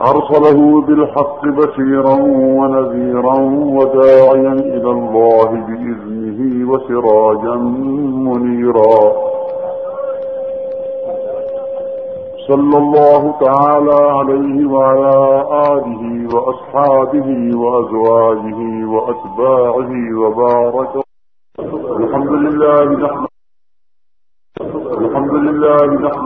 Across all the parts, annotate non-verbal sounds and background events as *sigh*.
أرسله بالحق بشيرا ونذيرا وداعيا إلى الله بإذنه وسراجا منيرا. صلى الله تعالى عليه وعلى آله وأصحابه وأزواجه وأتباعه وبارك. الحمد لله نحمد الحمد لله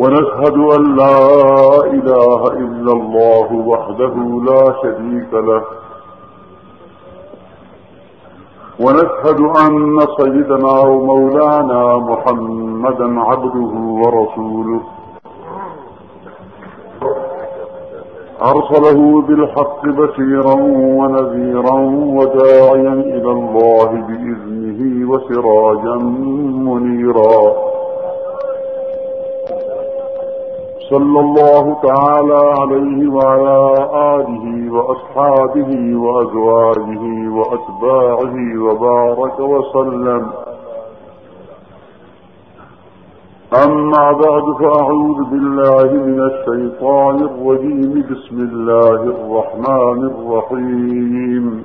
ونشهد أن لا إله إلا الله وحده لا شريك له. ونشهد أن سيدنا ومولانا محمدا عبده ورسوله. أرسله بالحق بشيرا ونذيرا وداعيا إلى الله بإذنه وسراجا منيرا. صلى الله تعالى عليه وعلى آله وأصحابه وأزواجه وأتباعه وبارك وسلم. أما بعد فأعوذ بالله من الشيطان الرجيم. بسم الله الرحمن الرحيم.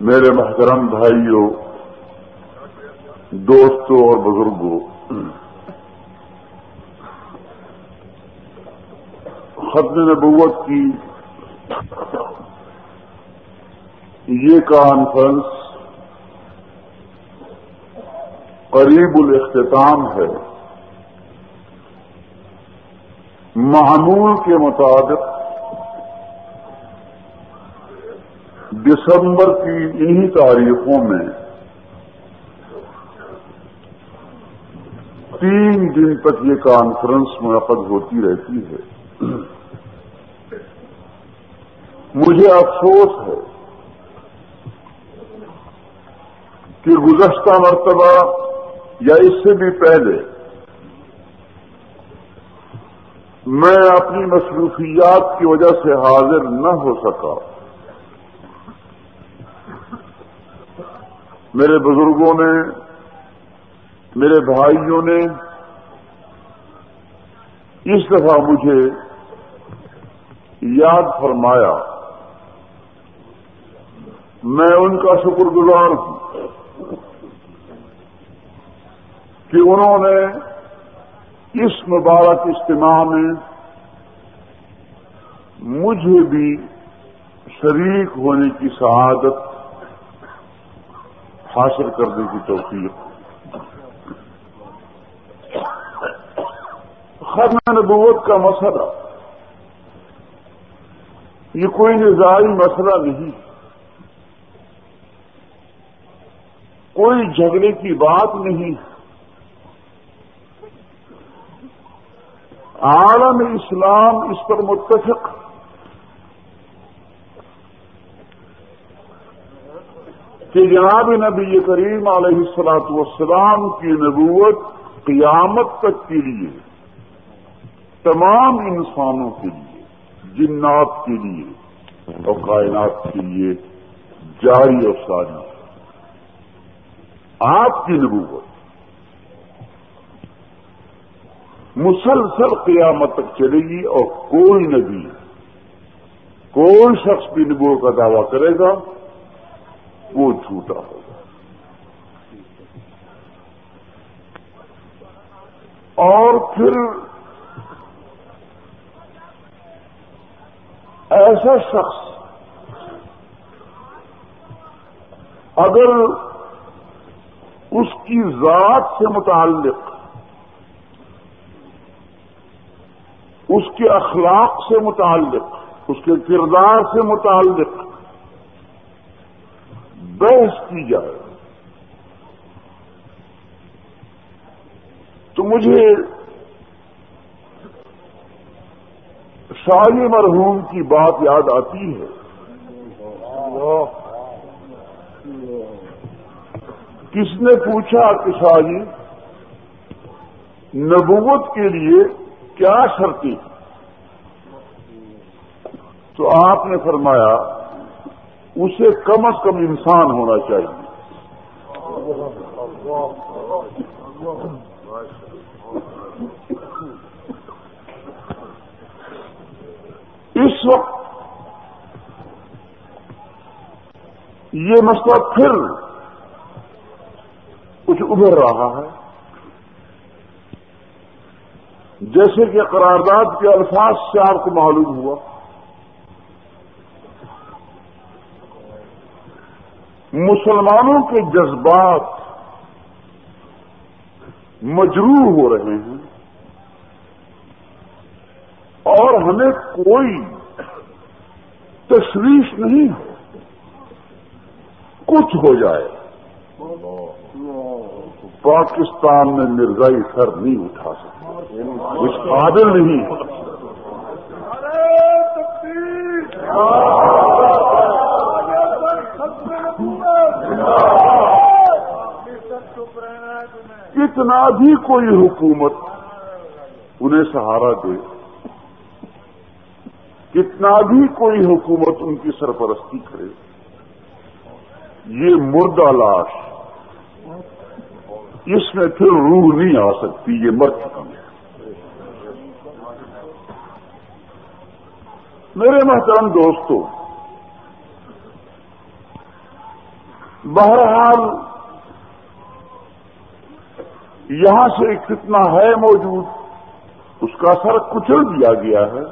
میرے محترم بھائیوں، دوستوں اور بزرگوں، ختم نبوت کی یہ کانفرنس قریب الاختتام ہے۔ معمول کے مطابق دسمبر کی انہی تاریخوں میں تین دن تک یہ کانفرنس منعقد ہوتی رہتی ہے۔ مجھے افسوس ہے کہ گزشتہ مرتبہ یا اس سے بھی پہلے میں اپنی مصروفیات کی وجہ سے حاضر نہ ہو سکا۔ میرے بزرگوں نے، میرے بھائیوں نے، اس دفعہ مجھے یاد فرمایا، میں ان کا شکر گزار ہوں کہ انہوں نے اس مبارک اجتماع میں مجھے بھی شریک ہونے کی سعادت حاصل کرنے کی توفیق۔ ختم نبوت کا مسئلہ۔ یہ کوئی نظاری مسئلہ نہیں۔ کوئی جھگڑے کی بات نہیں۔ عالم اسلام اس پر متفق۔ کہ جناب نبی کریم علیہ السلاط والسلام کی نبوت قیامت تک کے لیے، تمام انسانوں کے لیے، جنات کے لیے اور کائنات کے لیے جاری اور ساری۔ آپ کی نبوت مسلسل قیامت تک چلے گی اور کوئی نبی، کوئی شخص بھی نبوت کا دعویٰ کرے گا۔ وہ جھوٹا ہوگا۔ اور پھر ایسا شخص اگر اس کی ذات سے متعلق، اس کے اخلاق سے متعلق، اس کے کردار سے متعلق بحث کی جائے۔ تو مجھے شاہی مرحوم کی بات یاد آتی ہے۔ کس نے پوچھا کہ شاہ جی نبوت کے لیے کیا شرطی تو آپ نے فرمایا اسے کم از کم انسان ہونا چاہیے۔ اس وقت یہ مسئلہ پھر کچھ ابھر رہا ہے۔ جیسے کہ قرارداد کے الفاظ سے آپ کو معلوم ہوا۔ مسلمانوں کے جذبات مجروح ہو رہے ہیں اور ہمیں کوئی تشویش نہیں کچھ ہو جائے۔ پاکستان میں مرزائی سر نہیں اٹھا سکتا کچھ قابل نہیں۔ کتنا بھی کوئی حکومت انہیں سہارا دے، کتنا بھی کوئی حکومت ان کی سرپرستی کرے، یہ مردہ لاش اس میں پھر روح نہیں آ سکتی، یہ مر چکا ہے۔ میرے محترم دوستوں بہرحال یہاں سے کتنا ہے موجود، اس کا سر کچل دیا گیا ہے،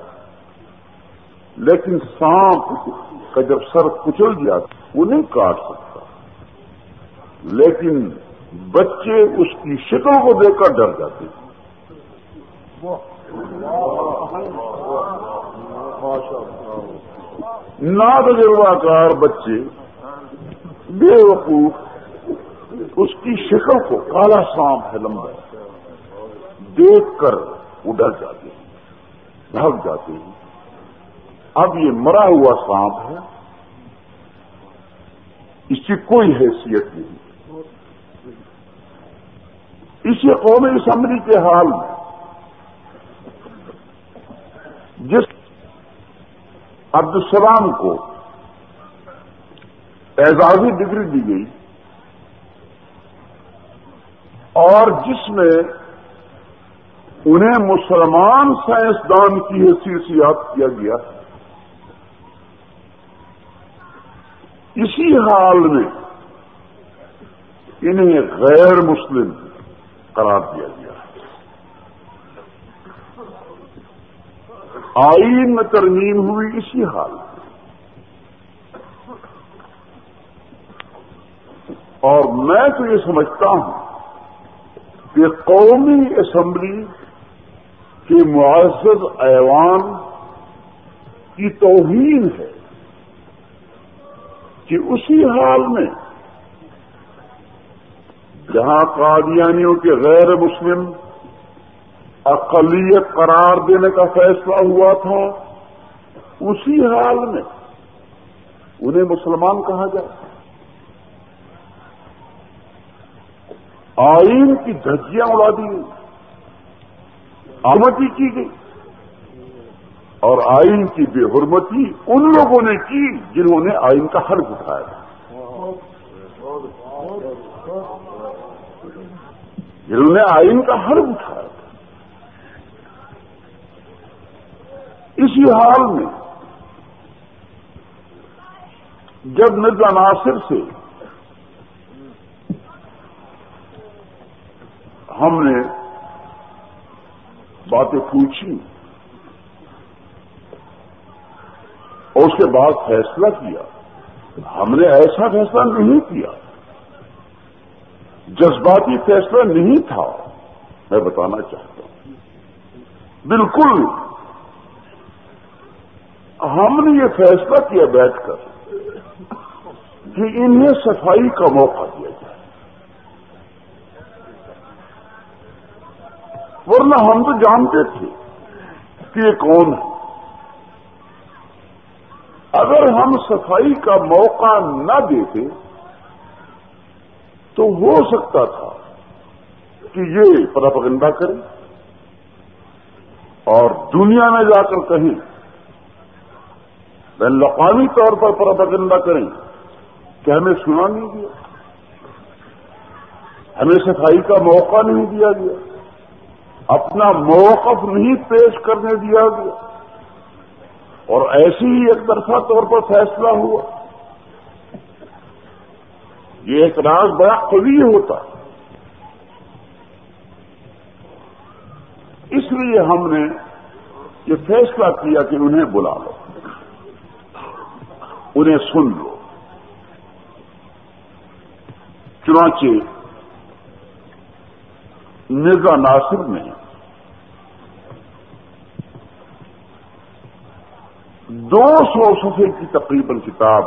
لیکن سانپ کا جب سر کچل گیا، وہ نہیں کاٹ سکتا۔ لیکن بچے اس کی شکل کو دیکھ کر ڈر جاتے ہیں۔ تجربہ کار بچے بے وقوف، اس کی شکل کو کالا سانپ ہے لمبا۔ دیکھ کر وہ ڈر جاتے ہیں بھگ جاتے ہیں۔ اب یہ مرا ہوا سانپ ہے، اس کی کوئی حیثیت نہیں۔ اسی قومی اسمبلی کے حال میں، جس عبد السلام کو اعزازی ڈگری دی گئی اور جس میں انہیں مسلمان سائنسدان کی حیثیت سے یاد کیا گیا اسی حال میں انہیں غیر مسلم قرار دیا گیا آئین میں ترمیم ہوئی اسی حال میں اور میں تو یہ سمجھتا ہوں کہ قومی اسمبلی کے معزز ایوان کی توہین ہے کہ اسی حال میں جہاں قادیانیوں کے غیر مسلم اقلیت قرار دینے کا فیصلہ ہوا تھا، اسی حال میں انہیں مسلمان کہا جائے۔ آئین کی دھجیاں اڑا دی گئی آمدی کی گئی۔ اور آئین کی بے حرمتی ان لوگوں نے کی جنہوں نے آئین کا حرف اٹھایا۔ تھا جنہوں نے آئین کا حرف اٹھایا۔ تھا اسی حال میں جب مرزا ناصر سے ہم نے باتیں پوچھی اور اس کے بعد فیصلہ کیا۔ ہم نے ایسا فیصلہ نہیں کیا۔ جذباتی فیصلہ نہیں تھا۔ میں بتانا چاہتا ہوں۔ بالکل۔ ہم نے یہ فیصلہ کیا بیٹھ کر کہ انہیں صفائی کا موقع دیا جائے ورنہ ہم تو جانتے تھے کہ یہ کون ہے۔ اگر ہم صفائی کا موقع نہ دیتے تو ہو سکتا تھا کہ یہ پراپگنڈا کریں اور دنیا میں جا کر کہیں بین الاقوامی طور پر پراپگنڈا کریں کہ ہمیں سنا نہیں دیا، ہمیں صفائی کا موقع نہیں دیا گیا۔ اپنا موقف نہیں پیش کرنے دیا گیا۔ اور ایسی ہی ایک طرفہ طور پر فیصلہ ہوا۔ یہ ایک راز بڑا قوی ہوتا۔ اس لیے ہم نے یہ فیصلہ کیا کہ انہیں بلا لو۔ انہیں سن لو۔ چنانچہ مرزا ناصر نے دو سو صفحے کی تقریباً کتاب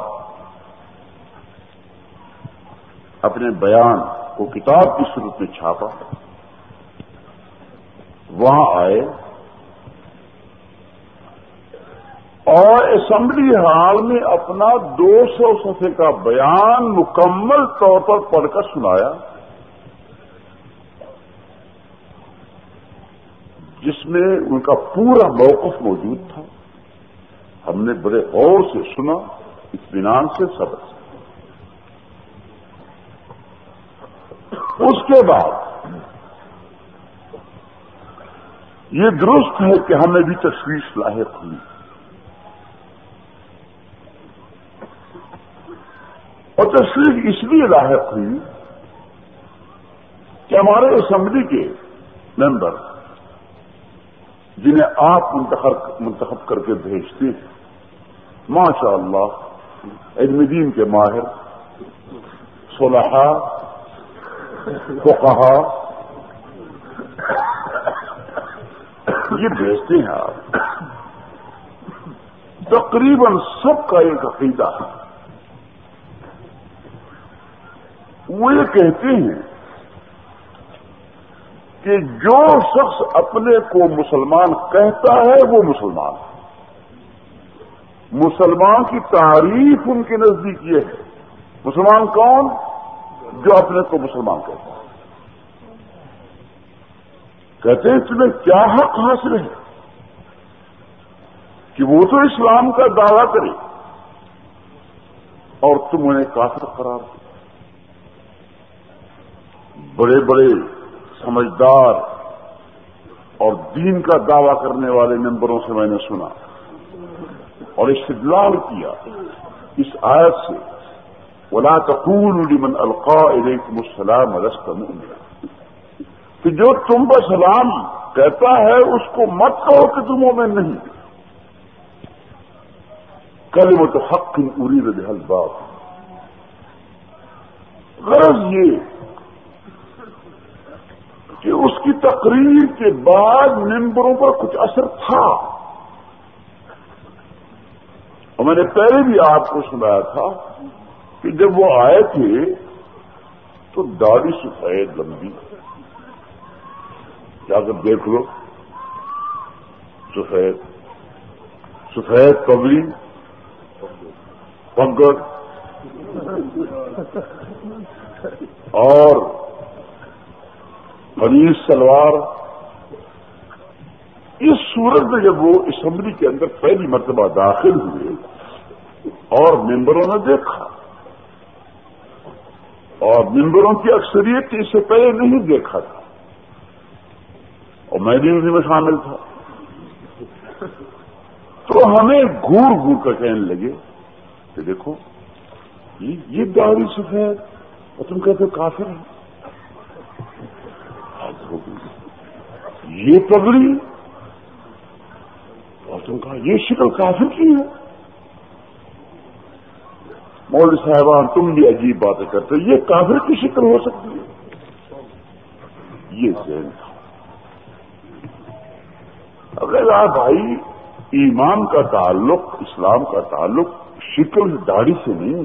اپنے بیان کو کتاب کی صورت میں چھاپا وہاں آئے۔ اور اسمبلی ہال میں اپنا دو سو صفحے کا بیان مکمل طور پر پڑھ کر سنایا۔ جس میں ان کا پورا موقف موجود تھا۔ ہم نے بڑے غور سے سنا، اطمینان سے سبق سے۔ اس کے بعد یہ درست ہے کہ ہمیں بھی تشویش لاحق ہوئی۔ اور تشویش اس لیے لاحق ہوئی کہ ہمارے اسمبلی کے ممبر جنہیں آپ منتخب کر کے بھیجتے ہیں۔ ماشاء اللہ علم دین کے ماہر، صلحاء فقہا یہ بھیجتے ہیں آپ۔ تقریباً سب کا ایک عقیدہ ہے۔ وہ یہ کہتے ہیں کہ جو شخص اپنے کو مسلمان کہتا ہے وہ مسلمان ہے۔ مسلمان کی تعریف ان کے نزدیک یہ ہے۔ مسلمان کون؟ جو اپنے کو مسلمان کہتا ہے۔ کہتے ہیں تمہیں کیا حق حاصل ہے؟ کہ وہ تو اسلام کا دعویٰ کرے اور تم انہیں کافر قرار دو۔ بڑے بڑے سمجھدار اور دین کا دعویٰ کرنے والے ممبروں سے میں نے سنا اور استدلال کیا اس آیت سے۔ ولا تقول لمن القا الیکم السلام رست کہ جو تم پر سلام کہتا ہے، اس کو مت کہو کہ تموں میں نہیں۔ کل وہ تو حق اری رحل بات غرض یہ کہ اس کی تقریر کے بعد ممبروں پر کچھ اثر تھا۔ اور میں نے پہلے بھی آپ کو سنایا تھا کہ جب وہ آئے تھے تو داڑھی سفید لمبی۔ جا کر دیکھ لو۔ سفید۔ سفید پگڑی پگڑ اور قمیص سلوار۔ اس صورت میں جب وہ اسمبلی کے اندر پہلی مرتبہ داخل ہوئے اور ممبروں نے دیکھا، اور ممبروں کی اکثریت اس سے پہلے نہیں دیکھا تھا، اور میں بھی اسی میں شامل تھا۔ تو ہمیں گور گور کر کہنے لگے کہ دیکھو، یہ داڑھی سفید، اور تم کہتے ہو کافر ہے یہ پگڑی اور تم کہا یہ شکل کافر کی ہے۔ مول صاحبان، تم بھی عجیب باتیں کرتے یہ کافر کی شکل ہو سکتی ہے۔ یہ ذہن تھا۔ اگر آپ بھائی، ایمان کا تعلق، اسلام کا تعلق شکل داڑھی سے نہیں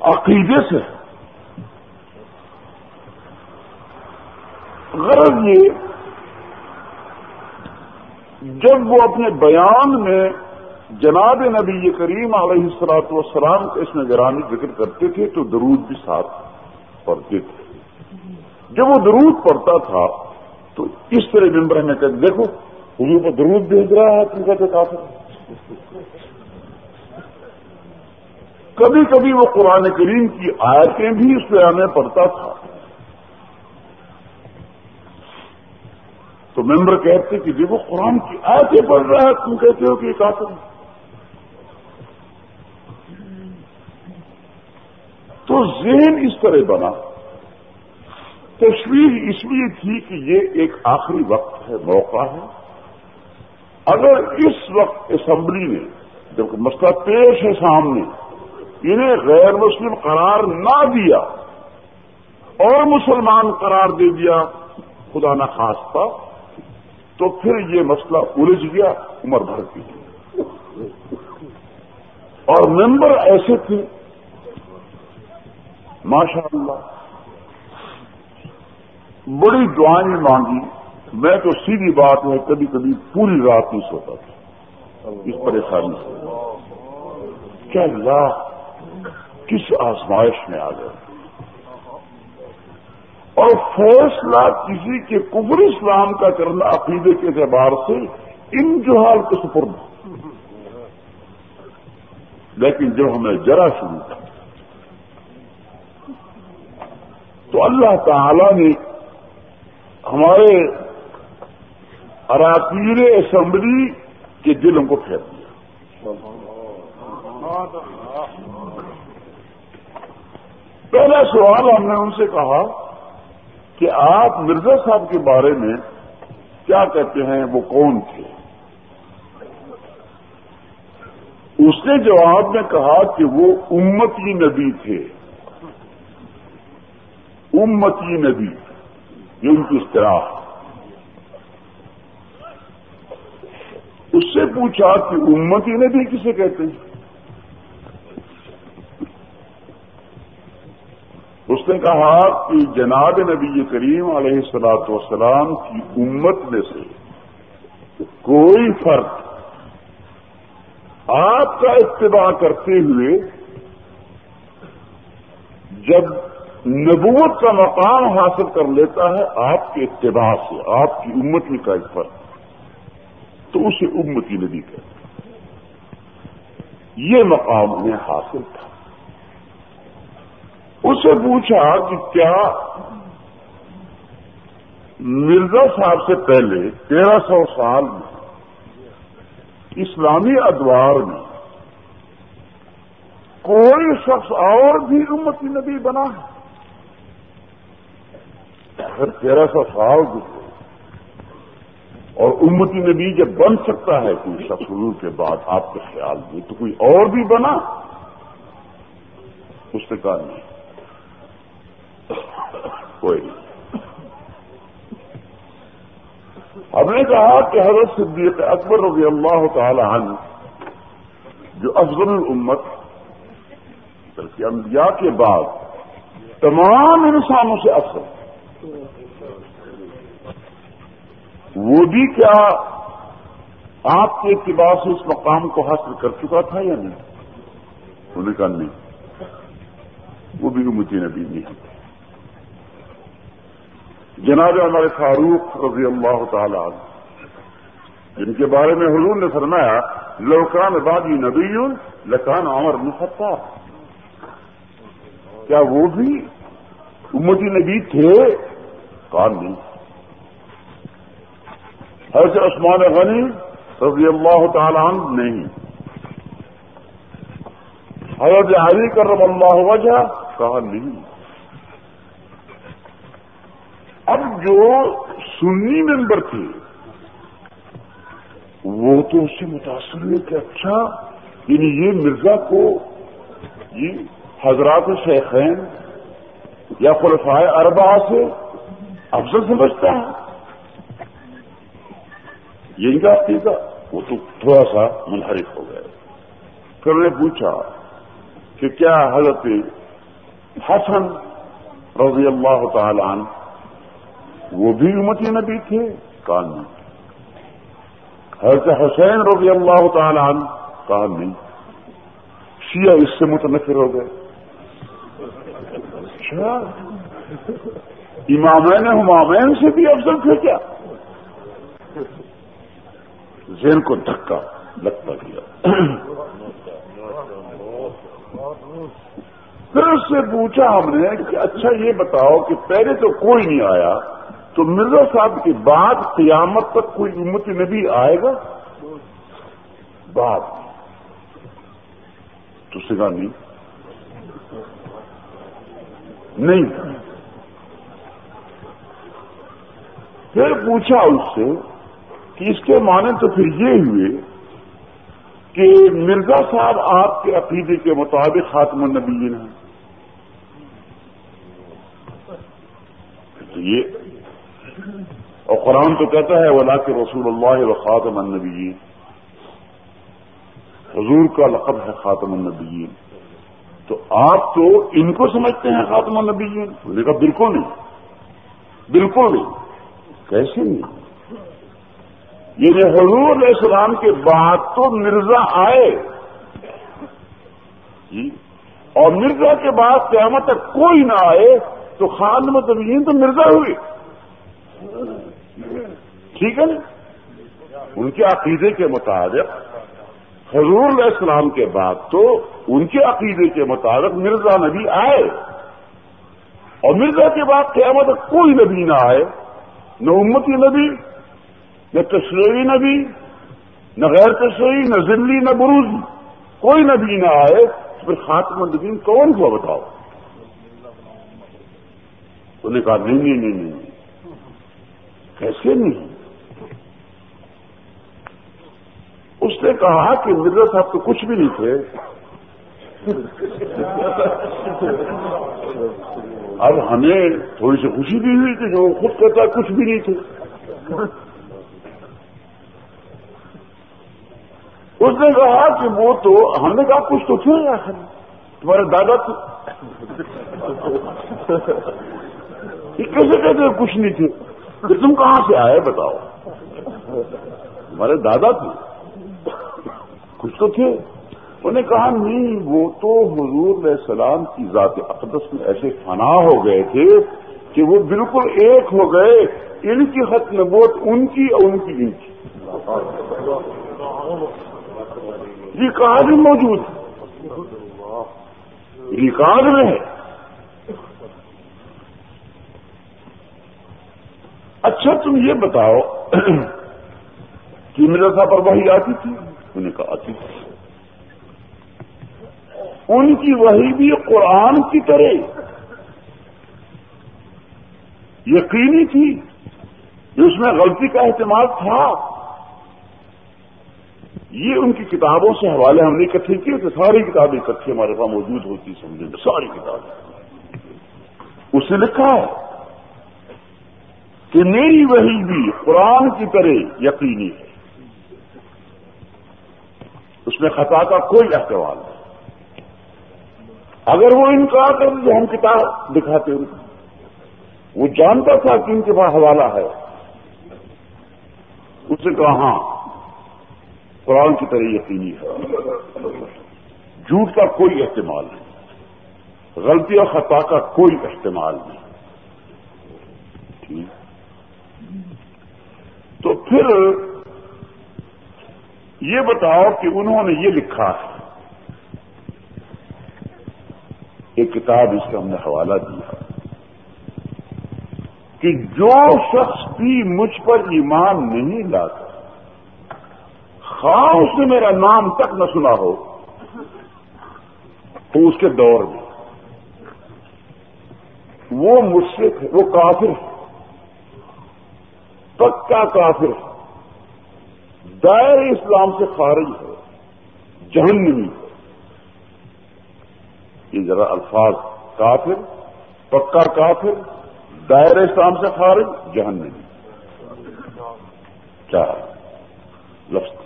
عقیدے سے۔ غرض یہ جب وہ اپنے بیان میں جناب نبی کریم علیہ السلاط والسلام کا اس میں ذکر کرتے تھے تو درود بھی ساتھ پڑھتے تھے۔ جب وہ درود پڑتا تھا تو اس طرح ممبر میں کہتے، دیکھو، حضور کو درود بھیج رہا ہے تم کہتے کافر۔ کبھی کبھی وہ قرآن کریم کی آیتیں بھی اس پہ آنے پڑتا تھا۔ تو ممبر کہتے کہ دیکھو قرآن کی آیتیں پڑھ رہا ہے، تم کہتے ہو کہ یہ کافر تو ذہن اس طرح بنا۔ تشویش اس لیے تھی کہ یہ ایک آخری وقت ہے، موقع ہے۔ اگر اس وقت اسمبلی نے جب مسئلہ پیش ہے سامنے، انہیں غیر مسلم قرار نہ دیا، اور مسلمان قرار دے دیا، خدا نہ خاص تو پھر یہ مسئلہ الجھ گیا، عمر بھر کی۔ اور ممبر ایسے تھے۔ ماشاء اللہ بڑی دعائیں مانگی۔ میں تو سیدھی بات ہے کبھی کبھی پوری رات نہیں سوتا تھا۔ اس پریشانی سے۔ کیا اللہ، کس آزمائش میں آ گیا اور فیصلہ کسی کے کفر اسلام کا کرنا عقیدے کے اعتبار سے ان جوہال کے سپرد لیکن جب ہمیں ذرا شروع تھا تو اللہ تعالی نے ہمارے اراکیر اسمبلی کے دلوں کو پھیر دیا۔ پہلا سوال ہم نے ان سے کہا کہ آپ مرزا صاحب کے بارے میں کیا کہتے ہیں، وہ کون تھے؟ اس نے جواب میں کہا کہ وہ امتی نبی تھے۔ امتی نبی یعنی یہ ان کی اصطلاح اس سے پوچھا کہ امتی نبی کسے کہتے ہیں؟ اس نے کہا کہ جناب نبی کریم علیہ السلاط والسلام کی امت میں سے کوئی فرق آپ کا اتباع کرتے ہوئے جب نبوت کا مقام حاصل کر لیتا ہے آپ کے اتباع سے، آپ کی امتی کا ایک فرق تو اسے امتی نبی کہتے یہ مقام انہیں حاصل تھا۔ اسے پوچھا کہ کیا مرزا صاحب سے پہلے تیرہ سو سال میں اسلامی ادوار میں کوئی شخص اور بھی امتی نبی بنا ہے؟ اگر تیرہ سو سال گزرے اور امتی نبی جب بن سکتا ہے کوئی شخص حضور کے بعد، آپ کے خیال میں تو کوئی اور بھی بنا؟ اس نے کہا نہیں۔ کوئی ہم نے کہا کہ حضرت صدیق اکبر رضی اللہ تعالی عنہ، جو افضل الامت، بلکہ انبیاء کے بعد تمام انسانوں سے افضل، وہ بھی کیا آپ کے اتباع سے اس مقام کو حاصل کر چکا تھا یا نہیں؟ انہوں نے کہا نہیں، وہ بھی امتی نبی نہیں جناب ہمارے فاروق رضی اللہ تعالی عنہ، جن کے بارے میں حضور نے فرمایا لوکان بادی نبی لکان عمر مفتا کیا وہ بھی امتی نبی تھے؟ کان نہیں۔ حضرت عثمان غنی رضی اللہ تعالی عنہ نہیں۔ حضرت علی کرم اللہ وجہ کہا نہیں۔ اب جو سنی ممبر تھے وہ تو اس سے متاثر ہوئے کہ اچھا یعنی یہ مرزا کو یہ حضرات شیخین یا خلفائے اربا سے افضل سمجھتا ہے۔ یہ کا عقیدہ وہ تو تھوڑا سا منحرف ہو گئے پھر نے پوچھا کہ کیا حضرت حسن رضی اللہ تعالی عنہ وہ بھی امتی نبی تھے، کہا نہیں۔ حضرت حسین رضی اللہ تعالی عنہ، کہا نہیں۔ شیعہ اس سے متنفر ہو گئے۔ اچھا۔ امامین ہمامین سے بھی افضل تھے کیا؟ ذہن کو دھکا لگتا گیا پھر اس سے پوچھا ہم نے کہ اچھا یہ بتاؤ کہ پہلے تو کوئی نہیں آیا۔ تو مرزا صاحب کے بعد قیامت تک کوئی امت نبی آئے گا؟ بات تو سگا نہیں۔ نہیں۔ پھر پوچھا اس سے کہ اس کے معنی تو پھر یہ ہوئے کہ مرزا صاحب آپ کے عقیدے کے مطابق خاتم النبیین ہیں یہ اور قرآن تو کہتا ہے ولا کے رسول اللہ و خاتم النبیین حضور کا لقب ہے خاتم النبیین۔ تو آپ تو ان کو سمجھتے ہیں خاتم النبیین۔ نے کہا، بالکل نہیں۔ بالکل نہیں۔ کیسے نہیں؟ یہ حضور علیہ السلام کے بعد تو مرزا آئے۔ جی؟ اور مرزا کے بعد قیامت تک کوئی نہ آئے، تو خان متبین تو مرزا ہوئی ٹھیک ہے نا؟ ان کے عقیدے کے مطابق، حضور علیہ السلام کے بعد تو ان کے عقیدے کے مطابق مرزا نبی آئے۔ اور مرزا کے بعد قیامت تک کوئی نبی نہ آئے، نہ امتی نبی، نہ تشریحی نبی، نہ غیر تشریحی نہ ذلی، نہ بروزی کوئی نبی نہ آئے۔ تو پھر خاتم الدین کون ہوا بتاؤ؟ انہوں نے کہا نہیں نہیں نہیں نہیں۔ کیسے نہیں؟ اس نے کہا کہ مرزا صاحب تو کچھ بھی نہیں تھے۔ اب ہمیں تھوڑی سی خوشی بھی ہوئی کہ جو خود کہتا کچھ بھی نہیں تھے۔ اس نے کہا کہ وہ تو ہم نے کہا کچھ تو تھے۔ تمہارے دادا تھے کیسے کہتے کچھ نہیں تھے؟ پھر تم کہاں سے آئے بتاؤ؟ ہمارے دادا تھے کچھ تو تھے۔ انہوں نے کہا، نہیں، وہ تو حضور علیہ السلام کی ذات اقدس میں ایسے فنا ہو گئے تھے کہ وہ بالکل ایک ہو گئے۔ ان کی خط نبوت ان کی اور ان کی ان کی۔ یہ کہاں بھی موجود ریکارڈ میں ہے۔ اچھا تم یہ بتاؤ *clears throat* کہ مرزا پر وہی آتی تھی؟ نے کہا تھی ان کی وہی بھی قرآن کی طرح۔ یقینی تھی۔ اس میں غلطی کا احتمال تھا۔ یہ ان کی کتابوں سے حوالے ہم نے اکٹھے کیے تھے۔ ساری کتابیں اکٹھی ہمارے پاس موجود ہوتی سمجھیں گے ساری کتابیں۔ اس نے لکھا ہے کہ میری وہی بھی قرآن کی طرح یقینی ہے۔ اس میں خطا کا کوئی احتوال نہیں۔ اگر وہ انکار کر جو ہم کتاب دکھاتے ان وہ جانتا تھا کہ ان کے پاس حوالہ ہے۔ اس نے کہا ہاں قرآن کی طرح یقینی ہے۔ جھوٹ کا کوئی احتمال نہیں۔ غلطی اور خطا کا کوئی احتمال نہیں۔ ٹھیک۔ تو پھر یہ بتاؤ کہ انہوں نے یہ لکھا ہے۔ ایک کتاب اس کا ہم نے حوالہ دیا کہ جو شخص بھی مجھ پر ایمان نہیں لاتا، خواہ اس نے میرا نام تک نہ سنا ہو، تو اس کے دور میں وہ مجھ سے وہ کافر ہے پکا کافر دائر اسلام سے خارج ہے جہنمی یہ ذرا الفاظ کافر پکا کافر دائر اسلام سے خارج جہنمی۔ چار۔ لفظ۔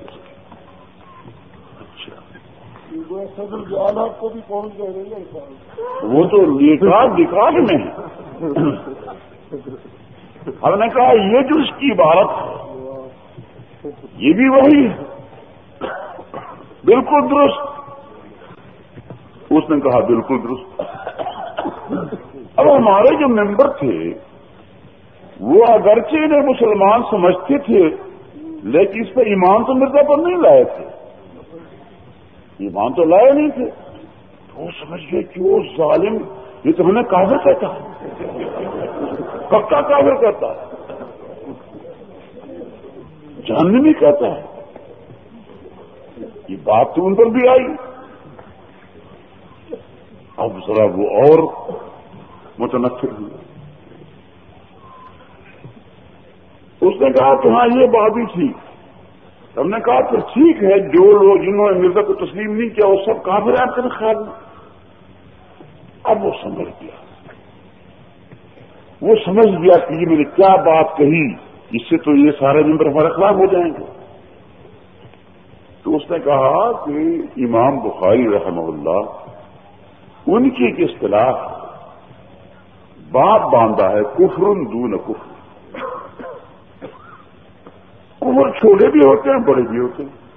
کو بھی پہنچ جائے گا وہ تو نکاح نکاح میں ہم نے کہا یہ جو اس کی عبارت ہے یہ بھی وہی ہے۔ بالکل درست۔ اس نے کہا بالکل درست۔ اب ہمارے جو ممبر تھے، وہ اگرچہ انہیں مسلمان سمجھتے تھے، لیکن اس پہ ایمان تو مرزا پر نہیں لائے تھے۔ ایمان تو لائے نہیں تھے۔ تو وہ سمجھ گئے کہ وہ ظالم، یہ تو ہمیں کافر کہتا پکا کافر کہتا ہے۔ جاننے بھی کہتا ہے۔ یہ بات تو ان پر بھی آئی۔ اب ذرا وہ اور متنفر ہوئے۔ اس نے کہا کہ ہاں یہ بات بھی ٹھیک ہم نے کہا کہ ٹھیک ہے، جو لوگ جنہوں نے مرزا کو تسلیم نہیں کیا، وہ سب کافر ہیں آپ کے خیال اب وہ سمجھ گیا۔ وہ سمجھ گیا کہ یہ میں نے کیا بات کہی۔ اس سے تو یہ سارے ممبر ہمارے خلاف ہو جائیں گے۔ تو اس نے کہا کہ امام بخاری رحمہ اللہ ان کی ایک اصطلاح باپ باندھا ہے، کفرن دون کفر۔ کفر چھوٹے بھی ہوتے ہیں، بڑے بھی ہوتے ہیں۔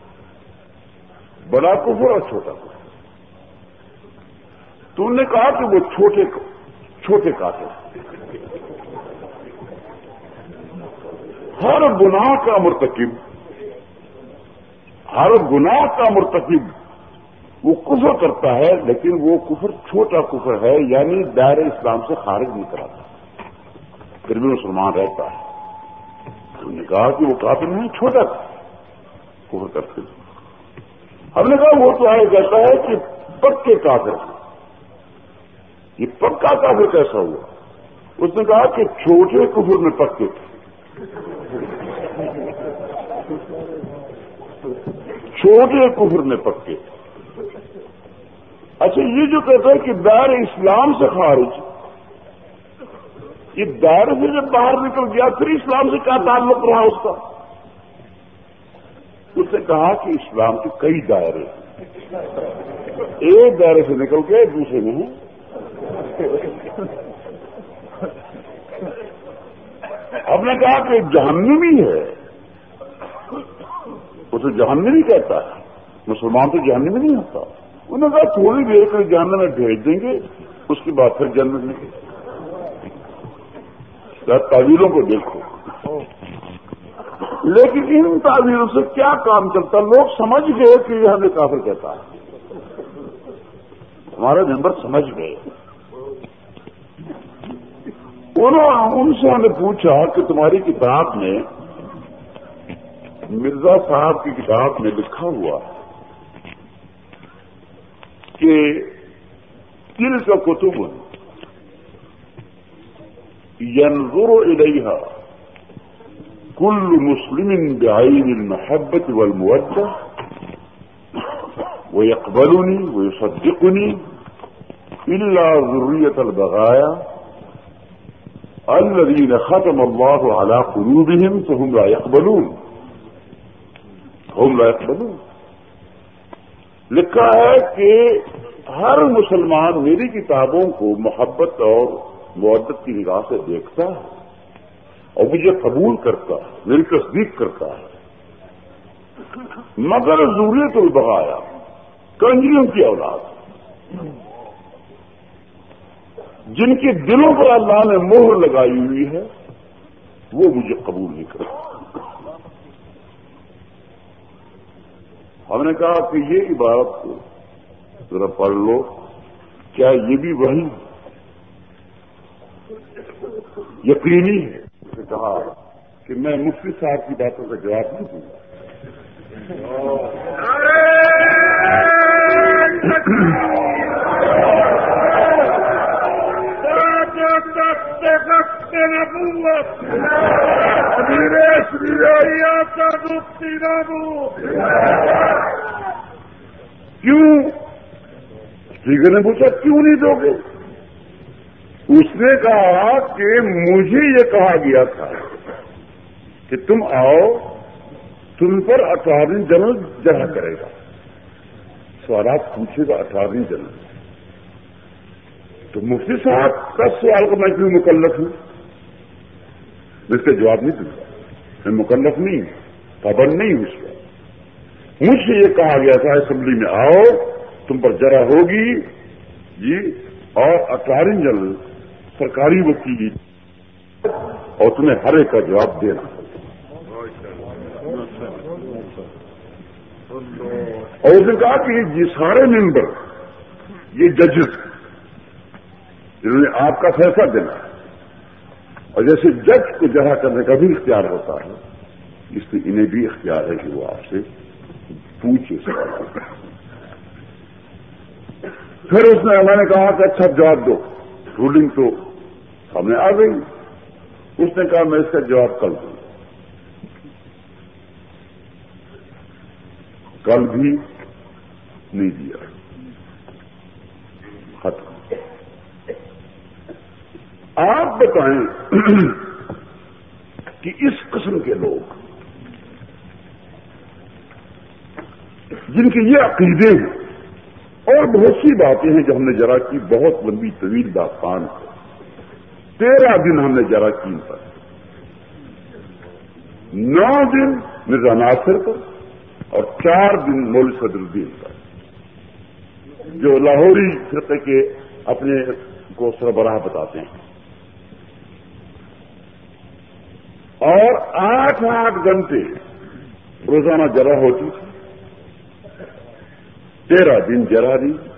بڑا کفر اور چھوٹا کفر۔ تو انہوں نے کہا کہ وہ چھوٹے چھوٹے کاٹے ہر گناہ کا مرتکب ہر گناہ کا مرتکب وہ کفر کرتا ہے لیکن وہ کفر چھوٹا کفر ہے یعنی دائر اسلام سے خارج نہیں کراتا۔ پھر بھی مسلمان رہتا ہے۔ نے کہا کہ وہ کافر نہیں، چھوٹا کفر کرتے ہم نے کہا وہ تو آئے کہتا ہے کہ پکے کافر یہ پکا کافر کیسا ہوا؟ اس نے کہا کہ چھوٹے کفر میں پکے تھے۔ چھوٹے کفر میں پکے اچھا یہ جو کہتا ہے کہ دائر اسلام سے خارج، یہ دائرے سے جب باہر نکل گیا، پھر اسلام سے کیا تعلق رہا اس کا؟ اس نے کہا کہ اسلام کے کئی دائرے ایک دائرے سے نکل کے دوسرے میں ہم نے کہا کہ جہنمی ہے۔ اسے جہنمی کہتا ہے۔ مسلمان تو جہنمی نہیں ہوتا۔ انہوں نے کہا تھوڑی دیر کے جہنم میں بھیج دیں گے، اس کی بات پھر جنم میں۔ تعویروں کو دیکھو۔ لیکن ان تعویروں سے کیا کام چلتا؟ لوگ سمجھ گئے کہ یہ ہمیں کافر کہتا ہے۔ ہمارے ممبر سمجھ گئے۔ انہوں ان سے ہمیں پوچھا کہ تمہاری کتاب میں مرزا صاحب کی کتاب میں لکھا ہوا کہ دل کا کتب ينظر إليها كل مسلم بعين المحبة والمودة ويقبلني ويصدقني إلا ذرية البغايا الذين ختم الله على قلوبهم فهم لا يقبلون. هم لا يقبلون. لکھا ہے کہ ہر مسلمان میری کتابوں کو محبت اور معدت کی نگاہ سے دیکھتا ہے اور مجھے قبول کرتا ہے، میری تصدیق کرتا ہے۔ مگر ضروریت البغایا، کنجریوں کی اولاد۔ جن کے دلوں پر اللہ نے مہر لگائی ہوئی ہے، وہ مجھے قبول نہیں کرتا ہم نے کہا کہ یہ عبارت کو ذرا پڑھ لو، کیا یہ بھی وہی یقینی ہے؟ اسے کہا کہ میں مفتی صاحب کی باتوں کا جواب نہیں دوں گا۔ کیوں؟ اسپیکر نے پوچھا، کیوں نہیں دو گے؟ اس نے کہا کہ مجھے یہ کہا گیا تھا کہ تم آؤ، تم پر اٹھارہویں جنرل جمع کرے گا۔ سوالات پوچھے گا، اٹھارہویں جنرل۔ تو مفتی صاحب کا سوال کو میں کیوں مکلف ہوں۔ اس کا جواب نہیں دوں گا۔ میں مکلف نہیں ہوں، پابند نہیں ہوں اس کا مجھ سے یہ کہا گیا تھا، اسمبلی میں آؤ، تم پر جرا ہوگی۔ جی اور اٹھارہویں جنرل سرکاری وکیلی۔ اور تمہیں ہر ایک کا جواب دینا۔ اور اس نے کہا کہ یہ جی، سارے ممبر، یہ ججز۔ جنہوں نے آپ کا فیصلہ دینا ہے۔ اور جیسے جج کو جہاں کرنے کا بھی اختیار ہوتا ہے، اس لیے انہیں بھی اختیار ہے کہ وہ آپ سے پوچھے سوال۔ پھر اس نے میں نے کہا کہ اچھا جواب دو۔ رولنگ تو سامنے آ گئی۔ اس نے کہا میں اس کا جواب کل دوں۔ کل بھی نہیں دیا ختم آپ بتائیں *clears throat* کہ اس قسم کے لوگ جن کے یہ عقیدے ہیں، اور بہت سی باتیں ہیں جو ہم نے جرا کی، بہت لمبی طویل داستان ہے۔ تیرہ دن ہم نے جرا کی پر۔ نو دن مرزا ناصر پر، اور چار دن مول صدر الدین پر۔ جو لاہوری فرقے کے اپنے کو سربراہ بتاتے ہیں۔ اور آٹھ آٹھ گھنٹے روزانہ جرا ہوتی تھی۔ تیرہ دن جرا دی۔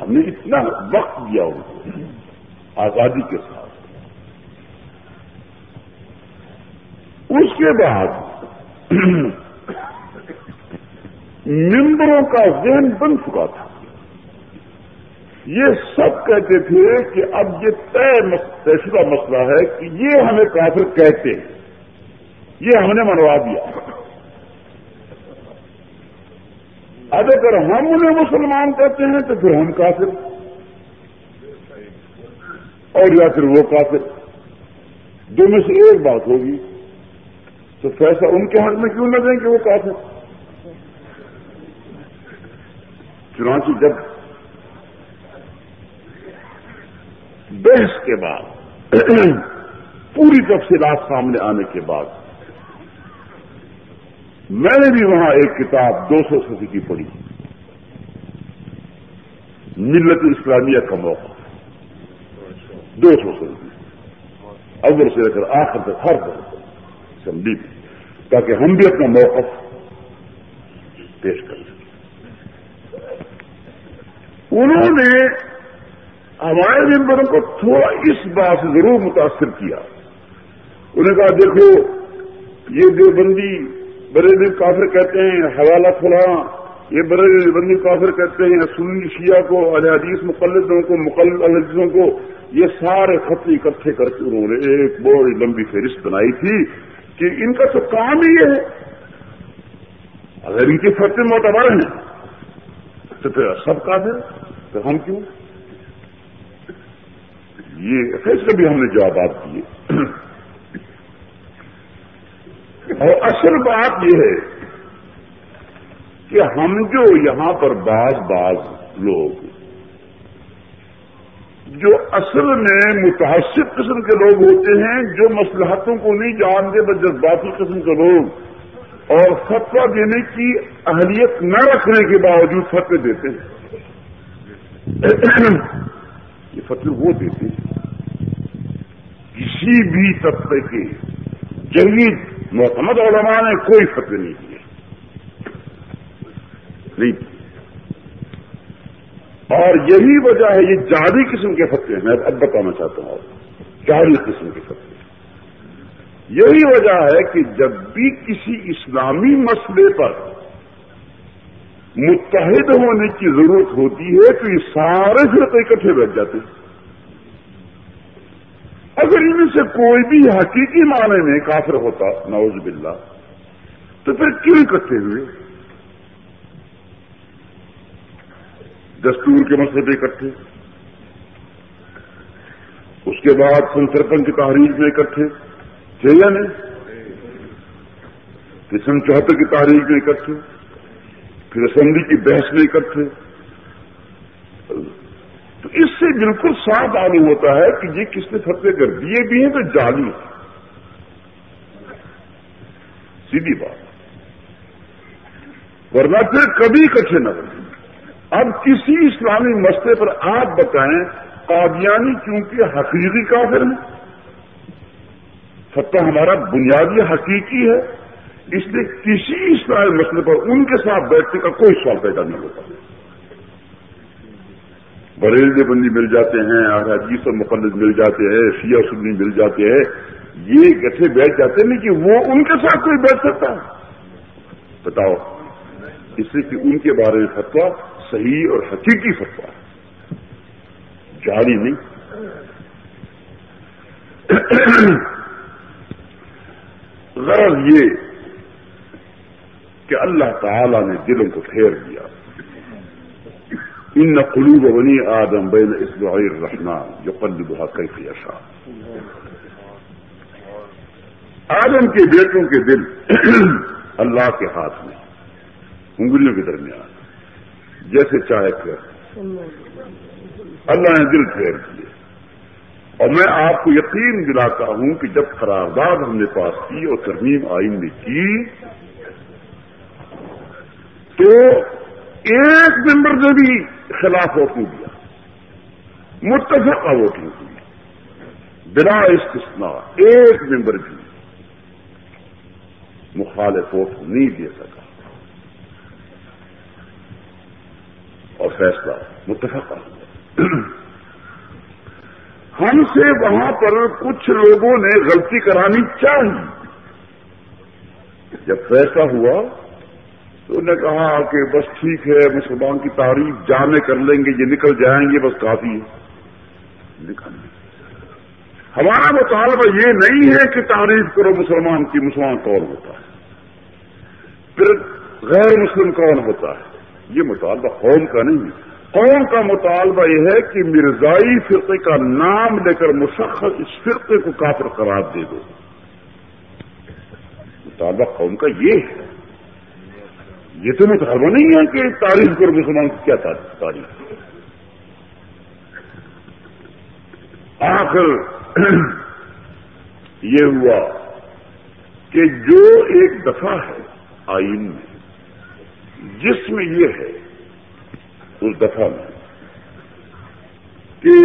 ہم نے اتنا وقت دیا ان کو آزادی کے ساتھ۔ اس کے بعد *clears throat* ممبروں کا ذہن بن چکا تھا۔ یہ سب کہتے تھے کہ اب یہ طے شدہ مسئلہ ہے کہ یہ ہمیں کافر کہتے ہیں۔ یہ ہم نے منوا دیا۔ اب اگر ہم انہیں مسلمان کہتے ہیں تو پھر ہم کافر۔ اور یا پھر وہ کافر۔ دو میں سے ایک بات ہوگی، تو فیصلہ ان کے حق میں کیوں نہ دیں کہ وہ کافر۔ چنانچہ جب بحث کے بعد، پوری تفصیلات سامنے آنے کے بعد، میں نے بھی وہاں ایک کتاب دو سو سفی کی پڑھی۔ ملت اسلامیہ کا موقع۔ دو سو سفی اول سے لے کر آخر تک ہر طرح اسمبلی تاکہ ہم بھی اپنا موقف پیش کر سکیں۔ انہوں نے ہمارے ممبروں کو تھوڑا اس بات سے ضرور متاثر کیا۔ انہوں نے کہا، دیکھو، یہ دیوبندی بڑے دن کافر کہتے ہیں، حوالہ فلاں یہ بڑے بندی کافر کہتے ہیں، سنی شیعہ کو الحدیث مقلدوں کو، مقلد الحدیثوں کو۔ یہ سارے خط اکٹھے کر کے انہوں نے ایک بڑی لمبی فہرست بنائی تھی کہ ان کا تو کام ہی یہ ہے۔ اگر ان کے فتح معتبر ہیں تو پھر سب کافر تو ہم کیوں؟ یہ فیصلے بھی ہم نے جوابات دیے۔ اور اصل بات یہ ہے کہ ہم جو یہاں پر بعض بعض لوگ، جو اصل میں متاثر قسم کے لوگ ہوتے ہیں، جو مسلحتوں کو نہیں جانتے، بس جذباتی قسم کے لوگ، اور فتوا دینے کی اہلیت نہ رکھنے کے باوجود فتوے دیتے ہیں۔ یہ فتوے وہ دیتے ہیں۔ کسی بھی طبقے کے جنگی محمد علماء نے کوئی فتوے نہیں دیے نہیں۔ اور یہی وجہ ہے یہ جاری قسم کے فتوے، میں اب بتانا چاہتا ہوں۔ آپ جاری قسم کے فتوے۔ یہی وجہ ہے کہ جب بھی کسی اسلامی مسئلے پر متحد ہونے کی ضرورت ہوتی ہے تو یہ سارے فرقے اکٹھے بیٹھ جاتے ہیں۔ اگر ان سے کوئی بھی حقیقی معنی میں کافر ہوتا نوز باللہ، تو پھر کیوں اکٹھے ہوئے؟ دستور کے مسئلے پہ اکٹھے، اس کے بعد سن کی تحریر میں اکٹھے، تھے یا نہیں؟ سن چوہتر کی تاریخ میں اکٹھے، پھر اسمبلی کی بحث میں اکٹھے۔ تو اس سے بالکل صاف معلوم ہوتا ہے کہ یہ کس نے فتوے کر دیے بھی ہیں تو جالی سیدھی بات۔ ورنہ پھر کبھی کچھ نہ بنے اب کسی اسلامی مسئلے پر آپ بتائیں، قادیانی کیونکہ حقیقی کافر ہیں فتح ہمارا بنیادی حقیقی ہے، اس لیے کسی اسلامی مسئلے پر ان کے ساتھ بیٹھنے کا کوئی سوال پیدا نہیں ہوتا۔ بریل بندی مل جاتے ہیں حدیث اور مقدس مل جاتے ہیں، شیعہ سنی مل جاتے ہیں۔ یہ کیسے بیٹھ جاتے ہیں کہ وہ ان کے ساتھ کوئی بیٹھ سکتا ہے۔ بتاؤ، اس لیے کہ ان کے بارے میں فتوا صحیح اور حقیقی فتوا ہے۔ جاری نہیں۔ غرض یہ کہ اللہ تعالی نے دلوں کو پھیر دیا۔ ان قلوب بنی آدم بین اسبعی الرحمن یقلبها کیف یشاء آدم کے بیٹوں کے دل *clears throat* اللہ کے ہاتھ میں، انگلیوں کے درمیان، جیسے چاہے پھر اللہ نے دل پھیر دیے۔ اور میں آپ کو یقین دلاتا ہوں کہ جب قرارداد ہم نے پاس کی اور ترمیم آئین نے کی، تو ایک ممبر نے بھی خلاف ووٹنگ دیا، متفقہ ووٹنگ کی بنا استثناء، ایک ممبر بھی مخالف ووٹ نہیں دے سکا۔ اور فیصلہ متفقہ ہوا۔ ہم سے وہاں پر کچھ لوگوں نے غلطی کرانی چاہی۔ جب فیصلہ ہوا تو انہوں نے کہا کہ بس ٹھیک ہے، مسلمان کی تعریف جانے کر لیں گے، یہ نکل جائیں گے، بس کافی ہے۔ نکل۔ ہمارا مطالبہ یہ نہیں ہے کہ تعریف کرو مسلمان کی مسلمان کون ہوتا ہے۔ پھر غیر مسلم کون ہوتا ہے؟ یہ مطالبہ قوم کا نہیں ہے۔ قوم کا مطالبہ یہ ہے کہ مرزائی فرقے کا نام لے کر مشخص اس فرقے کو کافر قرار دے دو۔ مطالبہ قوم کا یہ ہے۔ یہ تو مطالبہ نہیں ہے کہ تاریخ پر مسلمان کی کیا تاریخ آخر *clears throat* یہ ہوا کہ جو ایک دفعہ ہے آئین میں، جس میں یہ ہے اس دفعہ میں کہ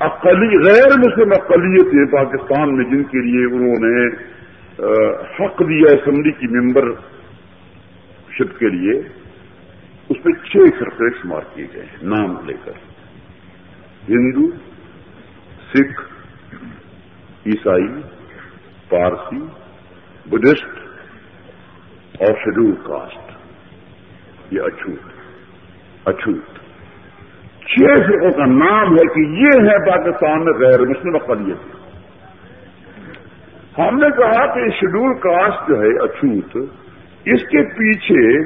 اقلی غیر مسلم اقلیتیں پاکستان میں جن کے لیے انہوں نے حق دیا اسمبلی کی ممبر شپ کے لیے اس میں چھ فرقے شمار کیے گئے ہیں، نام لے کر۔ ہندو، سکھ، عیسائی، پارسی، بدھسٹ اور شیڈول کاسٹ۔ یہ اچھوت اچھوت۔ چھ فرقوں کا نام ہے کہ یہ ہے پاکستان میں غیر مسلم اقلیت۔ ہم نے کہا کہ شیڈول کاسٹ جو ہے، اچھوت اس کے پیچھے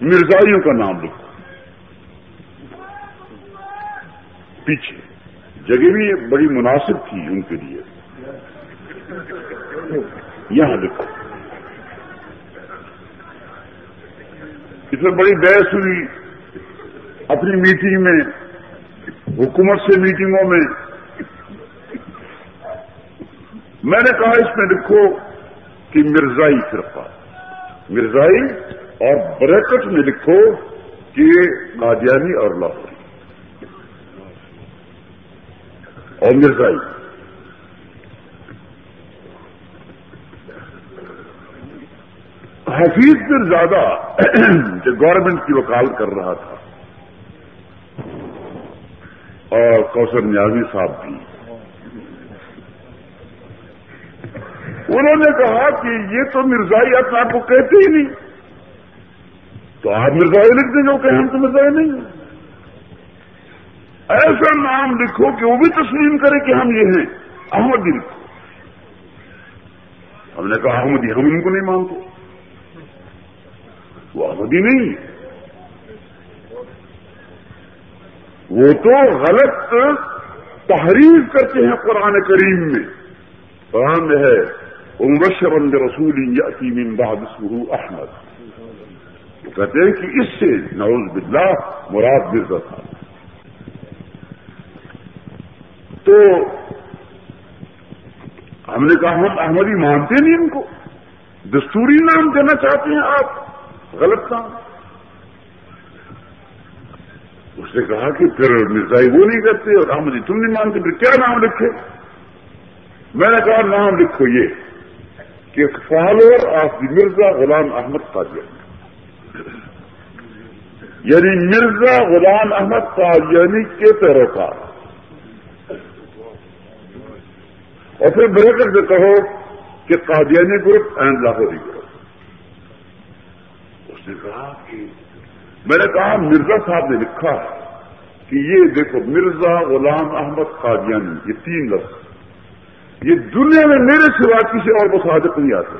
مرزائیوں کا نام لکھو۔ پیچھے۔ جگہ بھی بڑی مناسب تھی ان کے لیے۔ یہاں لکھو۔ اس میں بڑی بحث ہوئی۔ اپنی میٹنگ میں، حکومت سے میٹنگوں میں۔ میں نے کہا اس میں لکھو کہ مرزائی فرقہ مرزائی اور بریکٹ میں لکھو کہ قادیانی اور لاہوری اور مرزائی۔ حفیظ پھر زیادہ جو گورنمنٹ کی وکالت کر رہا تھا اور کوثر نیازی صاحب بھی۔ انہوں نے کہا کہ یہ تو مرزائی اپنے آپ کو کہتے ہی نہیں۔ تو آپ مرزائی لکھ دیں جو کہ ہم تو مرزائی نہیں ایسا نام لکھو کہ وہ بھی تسلیم کرے کہ ہم یہ ہیں۔ احمدی لکھو۔ ہم نے کہا احمدی، ہم ان کو نہیں مانتے۔ وہ احمدی نہیں۔ وہ تو غلط تحریر کرتے ہیں قرآن کریم میں۔ قرآن میں ہے مبشر رسول یا من بعد اسمه احمد وہ کہتے ہیں کہ اس سے نوز باللہ مراد مرزا تھا تو ہم نے کہا، ہم احمدی مانتے نہیں ان کو۔ دستوری نام دینا چاہتے ہیں آپ۔ غلط کام۔ اس نے کہا کہ پھر مرزائی وہ نہیں کرتے اور احمدی تم نہیں مانتے، پھر کیا نام لکھے میں نے کہا، نام لکھو یہ۔ کہ follower of the Mirza Ghulam Ahmad Qadiani. یعنی مرزا غلام احمد قادیانی کے پیروکار۔ اور پھر بریکر سے کہو کہ Qadiani group and Lahori group اس نے کہا کہ میں نے کہا مرزا صاحب نے لکھا ہے کہ یہ دیکھو مرزا غلام احمد قادیانی، یہ تین لفظ۔ یہ دنیا میں میرے سوا کسی اور کو صادق نہیں آتے۔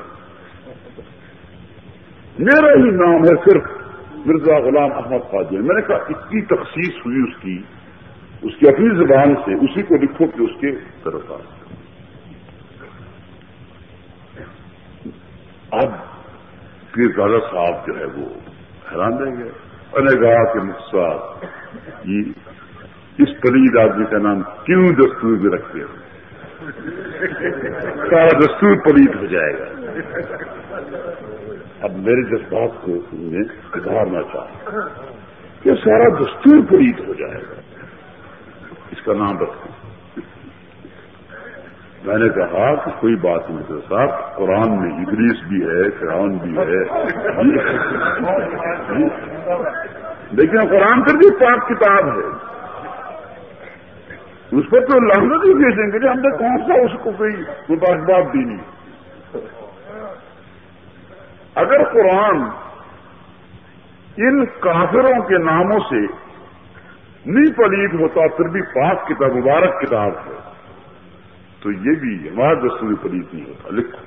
میرا ہی نام ہے صرف مرزا غلام احمد قادیانی۔ میں نے کہا، اتنی تخصیص ہوئی اس کی اس کی اپنی زبان سے، اسی کو لکھو کہ اس کے طرف آ اب پھر دادا صاحب جو ہے وہ حیران رہ گئے۔ نے کہا کہ نقصان یہ اس پلید آدمی کا نام کیوں دستور میں رکھتے ہو سارا دستور پلید ہو جائے گا۔ اب میرے جذبات کو سدھارنا چاہوں کہ سارا دستور پلید ہو جائے گا۔ اس کا نام رکھیں میں نے کہا کہ کوئی بات نہیں تو صاحب، قرآن میں ابلیس بھی ہے، فرعون بھی ہے۔ لیکن قرآن پر بھی پاک کتاب ہے۔ اس پر تو لہنا نہیں بھیجیں گے ہم نے کون سا اس کو کوئی مباحبات دی نہیں۔ اگر قرآن ان کافروں کے ناموں سے نہیں پلید ہوتا پھر بھی پاک کتاب، مبارک کتاب ہے، تو یہ بھی ہمارا دستور پلیت نہیں ہوتا۔ لکھو۔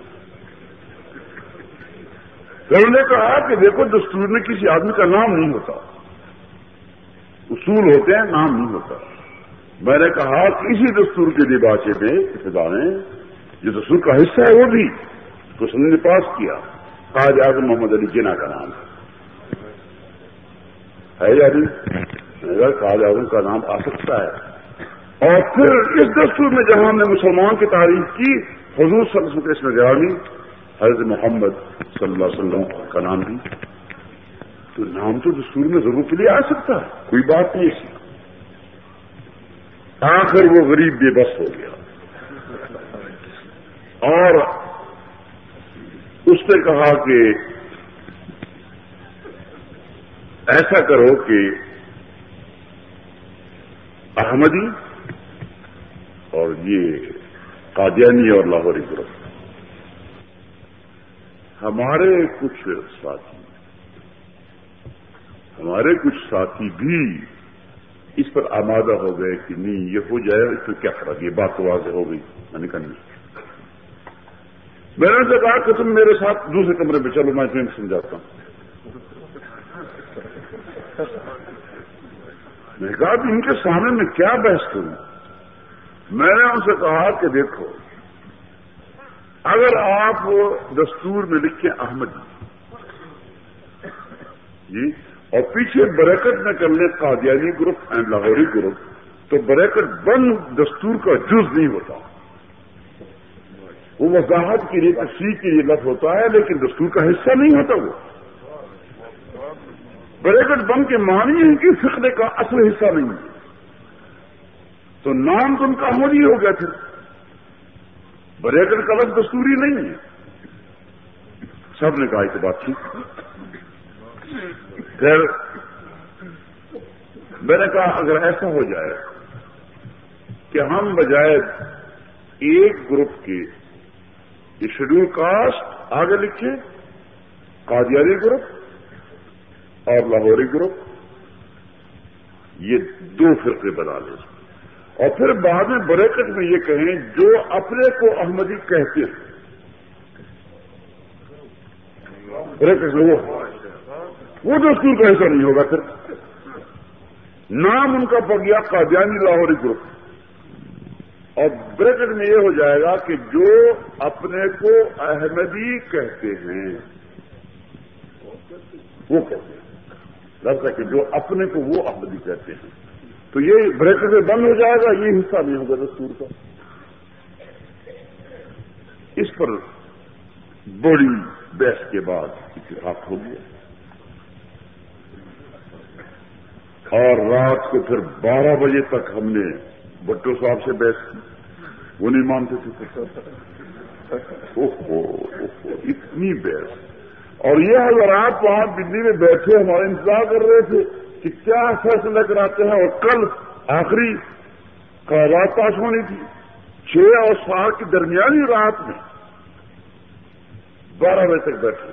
پھر نے کہا کہ دیکھو، دستور میں کسی آدمی کا نام نہیں ہوتا۔ اصول ہوتے ہیں، نام نہیں ہوتا۔ میں نے کہا کسی دستور کے دیباچے میں ابتداریں جو دستور کا حصہ ہے وہ بھی، کچھ نے پاس کیا۔ آج اعظم محمد علی جنا کا نام ہے۔ یا نہیں؟ قاض اعظم کا نام آ سکتا ہے۔ اور پھر اس دستور میں جہاں ہم نے مسلمان کی تعریف کی، حضور صلی اللہ علیہ وسلم میں گرامی، حضرت محمد صلی اللہ علیہ وسلم کا نام بھی۔ تو نام تو دستور میں ضرور کے لیے آ سکتا ہے، کوئی بات نہیں ایسی آخر وہ غریب بے بس ہو گیا۔ اور اس نے کہا کہ ایسا کرو کہ احمدی اور یہ قادیانی اور لاہوری گروپ ہمارے کچھ ساتھی، ہمارے کچھ ساتھی بھی اس پر آمادہ ہو گئے کہ نہیں، یہ ہو جائے، اس میں کیا فرق؟ یہ بات واضح ہو گئی۔ میں نے کہا نہیں۔ میں نے کہا کہ تم میرے ساتھ دوسرے کمرے پہ چلو، میں تمہیں سمجھاتا ہوں۔ میں نے کہا کہ ان کے سامنے میں کیا بحث کروں؟ میں نے ان سے کہا کہ دیکھو، اگر آپ دستور میں لکھیں احمد جی؟, جی؟ اور پیچھے بریکٹ میں کر لیں Qadiani group and Lahori group, تو بریکٹ بند دستور کا جز نہیں ہوتا۔ وہ وضاحت کی لیے تصویر کی لیے لفظ ہوتا ہے، لیکن دستور کا حصہ نہیں ہوتا وہ۔ بریکٹ بند کے معنی ان کی فکرے کا اصل حصہ نہیں۔ ہے تو نام تو ان کا ہو نہیں ہو گیا پھر۔ بریکر کا لفظ دستوری نہیں ہے۔ سب نے کہا کہ بات ٹھیک۔ پھر میں نے کہا، اگر ایسا ہو جائے کہ ہم بجائے ایک گروپ کے یہ شیڈول کاسٹ آگے لکھے قادیانی گروپ اور لاہوری گروپ، یہ دو فرقے بنا لیں۔ اور پھر بعد میں بریکٹ میں یہ کہیں، جو اپنے کو احمدی کہتے ہیں۔ بریکٹ میں وہ۔ وہ دستور کا ایسا نہیں ہوگا پھر۔ نام ان کا پڑ گیا قادیانی لاہوری گروپ۔ اور بریکٹ میں یہ ہو جائے گا کہ جو اپنے کو احمدی کہتے ہیں، وہ کہتے ہیں۔ لگتا کہ جو اپنے کو وہ احمدی کہتے ہیں۔ تو یہ بریکٹ میں بند ہو جائے گا، یہ حصہ نہیں ہوگا دستور کا۔ اس پر بڑی بحث کے بعد اتفاق ہو گیا اور رات کو پھر بارہ بجے تک ہم نے بٹو صاحب سے بحث کی وہ نہیں مانتے تھے اتنی بحث اور یہ حضرات وہاں دلی میں بیٹھے، ہمارا انتظار کر رہے تھے کہ کیا فیصلہ کراتے ہیں۔ اور کل آخری رات پاس ہونی تھی، چھ اور سات کی درمیانی رات میں بارہ بجے تک بیٹھے۔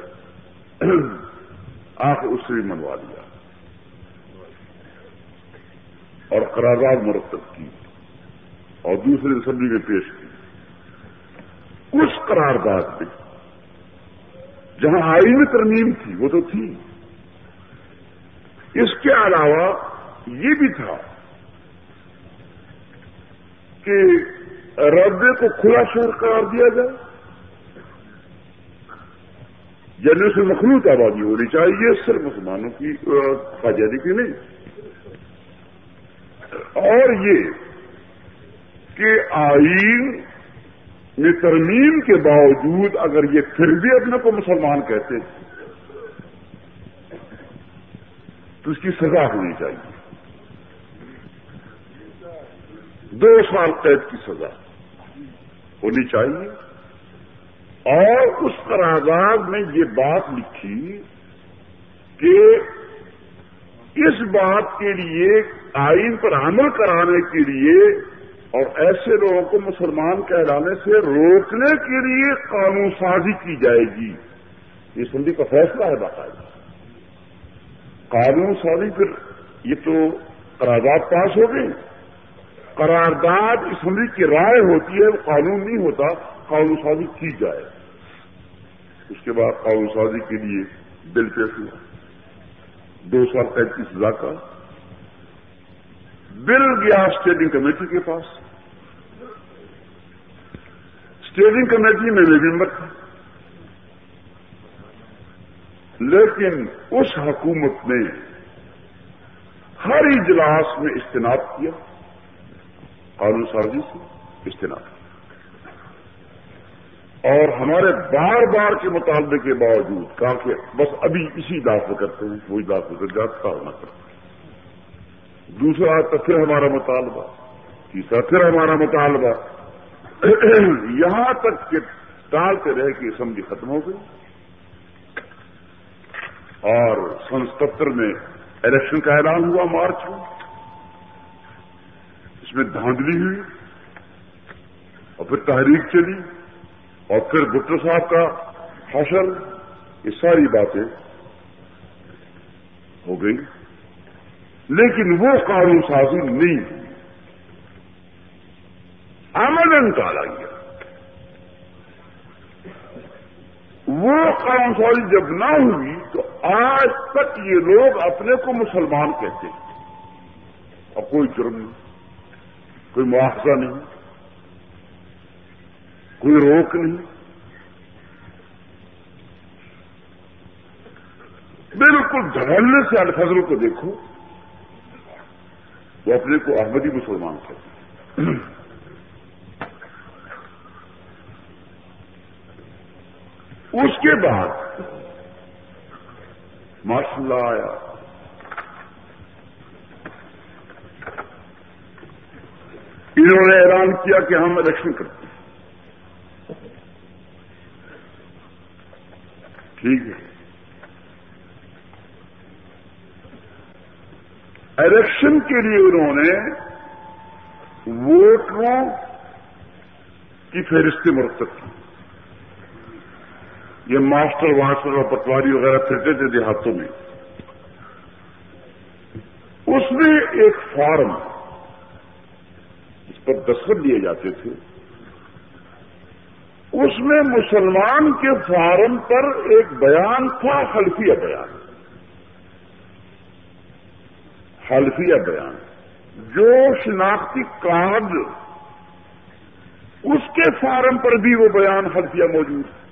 آخر اس سے بھی منوا دیا اور قرارداد مرتب کی اور دوسرے اسمبلی میں پیش کی۔ اس قرارداد میں، جہاں آئین ترمیم تھی، وہ تو تھی۔ اس کے علاوہ یہ بھی تھا کہ ربے کو کھلا شہر قرار دیا جائے۔ یعنی اسے مخلوط آبادی ہونی چاہیے، صرف مسلمانوں کی آزادی جی کی نہیں۔ اور یہ کہ آئین میں ترمیم کے باوجود اگر یہ پھر بھی اپنے کو مسلمان کہتے تو اس کی سزا ہونی چاہیے۔ دو سال قید کی سزا ہونی چاہیے۔ اور اس قرارداد میں یہ بات لکھی کہ اس بات کے لیے آئین پر عمل کرانے کے لیے اور ایسے لوگوں کو مسلمان کہلانے سے روکنے کے لیے قانون سازی کی جائے گی۔ یہ سندھی کا فیصلہ ہے باقاعدہ۔ قانون سازی پھر یہ تو قرارداد پاس ہو گئی۔ قرارداد اسمبلی کی رائے ہوتی ہے، وہ قانون نہیں ہوتا، قانون سازی کی جائے۔ اس کے بعد قانون سازی کے لیے بل پیش ہوا دو سال قید کی سزا کا۔ بل گیا اسٹیڈنگ کمیٹی کے پاس۔ اسٹیڈنگ کمیٹی میں بھی ممبر تھا۔ لیکن اس حکومت نے ہر اجلاس میں اجتناب کیا۔ قانون سازی سے اجتناب کیا۔ اور ہمارے بار بار کے مطالبے کے باوجود کہا کہ بس ابھی اسی داخل کرتے ہیں وہی داخل کر جاتا ہونا کرتا دوسرا تو پھر ہمارا مطالبہ۔ تیسرا، پھر ہمارا مطالبہ۔ یہاں تک کہ ٹالتے رہے کہ اسمبلی ختم ہو گئی۔ اور سن ستر میں الیکشن کا اعلان ہوا، مارچ میں۔ اس میں دھاندلی ہوئی۔ اور پھر تحریک چلی۔ اور پھر بٹو صاحب کا حشر، یہ ساری باتیں ہو گئی لیکن وہ قانون سازی نہیں ہوئی۔ آمدن ٹالا گیا۔ وہ قانون سازی جب نہ ہوئی تو آج تک یہ لوگ اپنے کو مسلمان کہتے ہیں۔ اور کوئی جرم نہیں، کوئی مواخذہ نہیں۔ کوئی روک نہیں۔ بالکل دھڑنے سے الفضل کو دیکھو وہ اپنے کو احمدی مسلمان کہتے اس کے بعد ماشاء اللہ آیا۔ انہوں نے اعلان کیا کہ ہم الیکشن کرتے ٹھیک ہے۔ الیکشن کے لیے انہوں نے ووٹروں کی فہرستیں مرتب کی۔ یہ ماسٹر واسٹر اور پٹواری وغیرہ پھرتے تھے دیہاتوں میں۔ اس میں ایک فارم اس پر دستخط دیے جاتے تھے۔ اس میں مسلمان کے فارم پر ایک بیان تھا حلفیہ بیان۔ حلفیہ بیان۔ جو شناختی کارڈ اس کے فارم پر بھی وہ بیان حلفیہ موجود ہے۔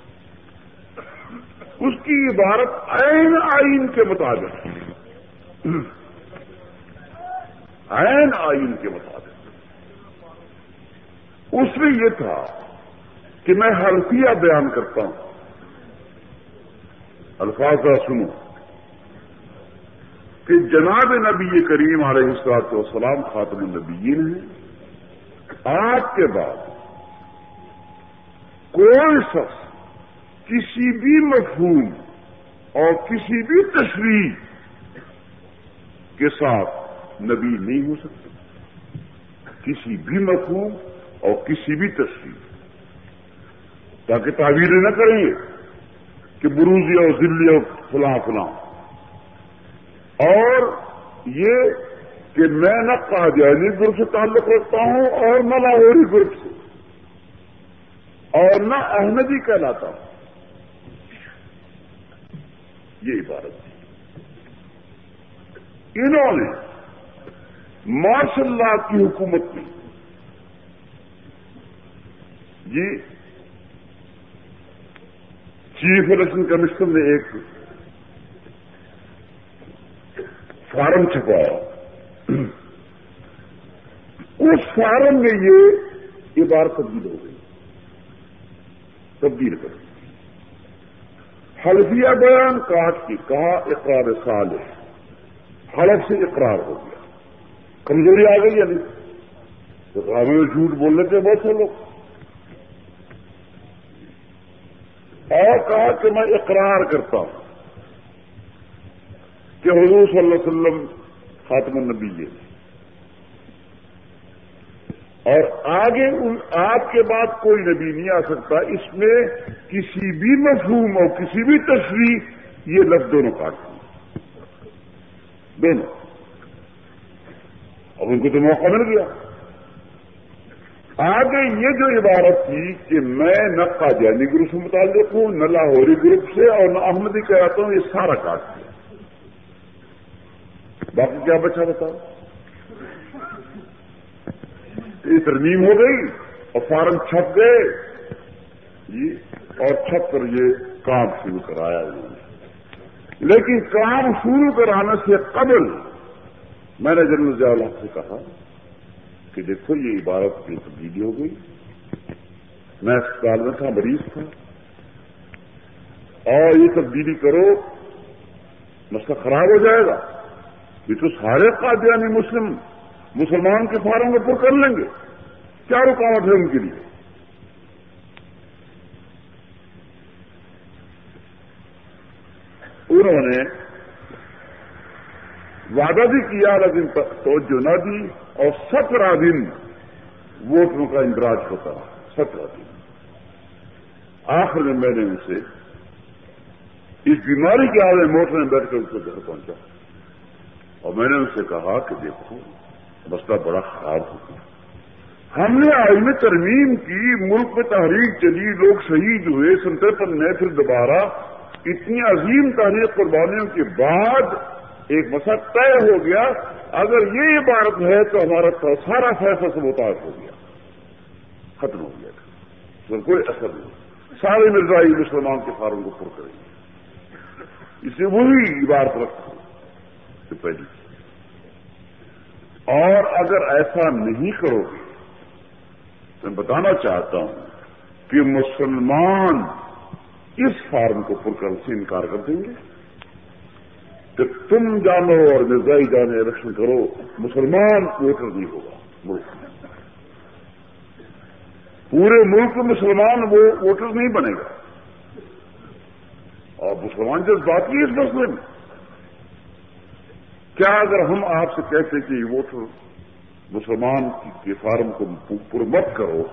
اس کی عبارت عین آئین کے مطابق عین آئین کے مطابق۔ اس میں یہ تھا کہ میں حلفیہ بیان کرتا ہوں۔ الفاظ سنو۔ کہ جناب نبی کریم علیہ السلاط والسلام خاتم النبیین ہیں۔ آج کے بعد کوئی شخص کسی بھی مفہوم اور کسی بھی تشریح کے ساتھ نبی نہیں ہو سکتا۔ کسی بھی مفہوم اور کسی بھی تشریح۔ تاکہ تعبیر نہ کریں گے کہ بروزی اور ذلی اور فلاں فلاں۔ اور یہ کہ میں نہ قادیانی گروپ سے تعلق رکھتا ہوں اور نہ لاہوری گروپ سے۔ اور نہ احمدی کہلاتا ہوں۔ یہ عبارت تھی انہوں نے ماشاء اللہ کی حکومت میں جی چیف الیکشن کمیشن نے ایک فارم چھپایا۔ اس فارم میں یہ عبارت تبدیل ہو گئی۔ تبدیل کر۔ حلفیہ بیان کاٹ کی کہا، اقرار سال ہے حلف سے اقرار ہو گیا۔ کمزوری آ گئی یا نہیں تو ہمیں جھوٹ بولنے کے بہت سے لوگ۔ اور کہا کہ میں اقرار کرتا ہوں کہ حضور صلی اللہ علیہ وسلم خاتم النبی یہ اور آگے ان آپ کے بعد کوئی نبی نہیں آ سکتا، اس میں کسی بھی مفہوم اور کسی بھی تصویر یہ لفظ دونوں کاٹ دونوں اب ان کو تو موقع مل گیا۔ آگے یہ جو عبارت تھی کہ میں نہ قادیانی گروپ سے متعلق ہوں، نہ لاہوری گروپ سے اور نہ احمدی کہتا ہوں یہ سارا کاٹ دیا۔ باقی کیا بچا بتاؤ یہ ترمیم ہو گئی اور فارم چھپ گئے۔ اور چھپ کر یہ کام شروع کرایا۔ انہوں نے لیکن کام شروع کرانے سے قبل میں نے جنرل ضیاء سے کہا کہ دیکھو، یہ عبارت کی تبدیلی ہو گئی۔ میں اسپتال میں تھا، مریض تھا۔ اور یہ تبدیلی کرو، مسئلہ خراب ہو جائے گا۔ یہ تو سارے قادیانی مسلم، مسلمان کے فارم میں پر کر لیں گے۔ کیا رکاوٹ ہے ان کے لیے؟ انہوں نے وعدہ بھی کیا، لیکن توجہ نہ دی۔ اور سترہ دن ووٹروں کا اندراج ہوتا رہا، سترہ دن۔ آخر میں میں نے ان سے اس بیماری کے آگے موٹر میں بیٹھ کر ان کو گھر پہنچا۔ اور میں نے ان سے کہا کہ دیکھو مسئلہ بڑا خراب ہو گیا۔ ہم نے آئین ترمیم کی، ملک میں تحریک چلی، لوگ شہید ہوئے سنترپن میں پھر دوبارہ۔ اتنی عظیم تحریک قربانیوں کے بعد ایک مسئلہ طے ہو گیا، اگر یہ عبارت ہے تو ہمارا سارا فیصلہ سب اتار ہو گیا۔ ختم ہو گیا۔ تو کوئی اثر نہیں۔ سارے مرزائی مسلمان کے فارم کو پر کریں گے۔ اسے وہی عبارت رکھو کہ پہلی۔ اور اگر ایسا نہیں کرو گے تو میں بتانا چاہتا ہوں کہ مسلمان اس فارم کو پر کرنے سے انکار کر دیں گے۔ کہ تم جانو اور مرزائی جانے الیکشن کرو، مسلمان ووٹر نہیں ہوگا، ملک۔ میں پورے ملک مسلمان وہ ووٹر نہیں بنے گا۔ اور مسلمان جس بات کی اس مسئلے میں۔ کیا اگر ہم آپ سے کہتے کہ یہ ووٹر مسلمان کے فارم کو پر مت کرو،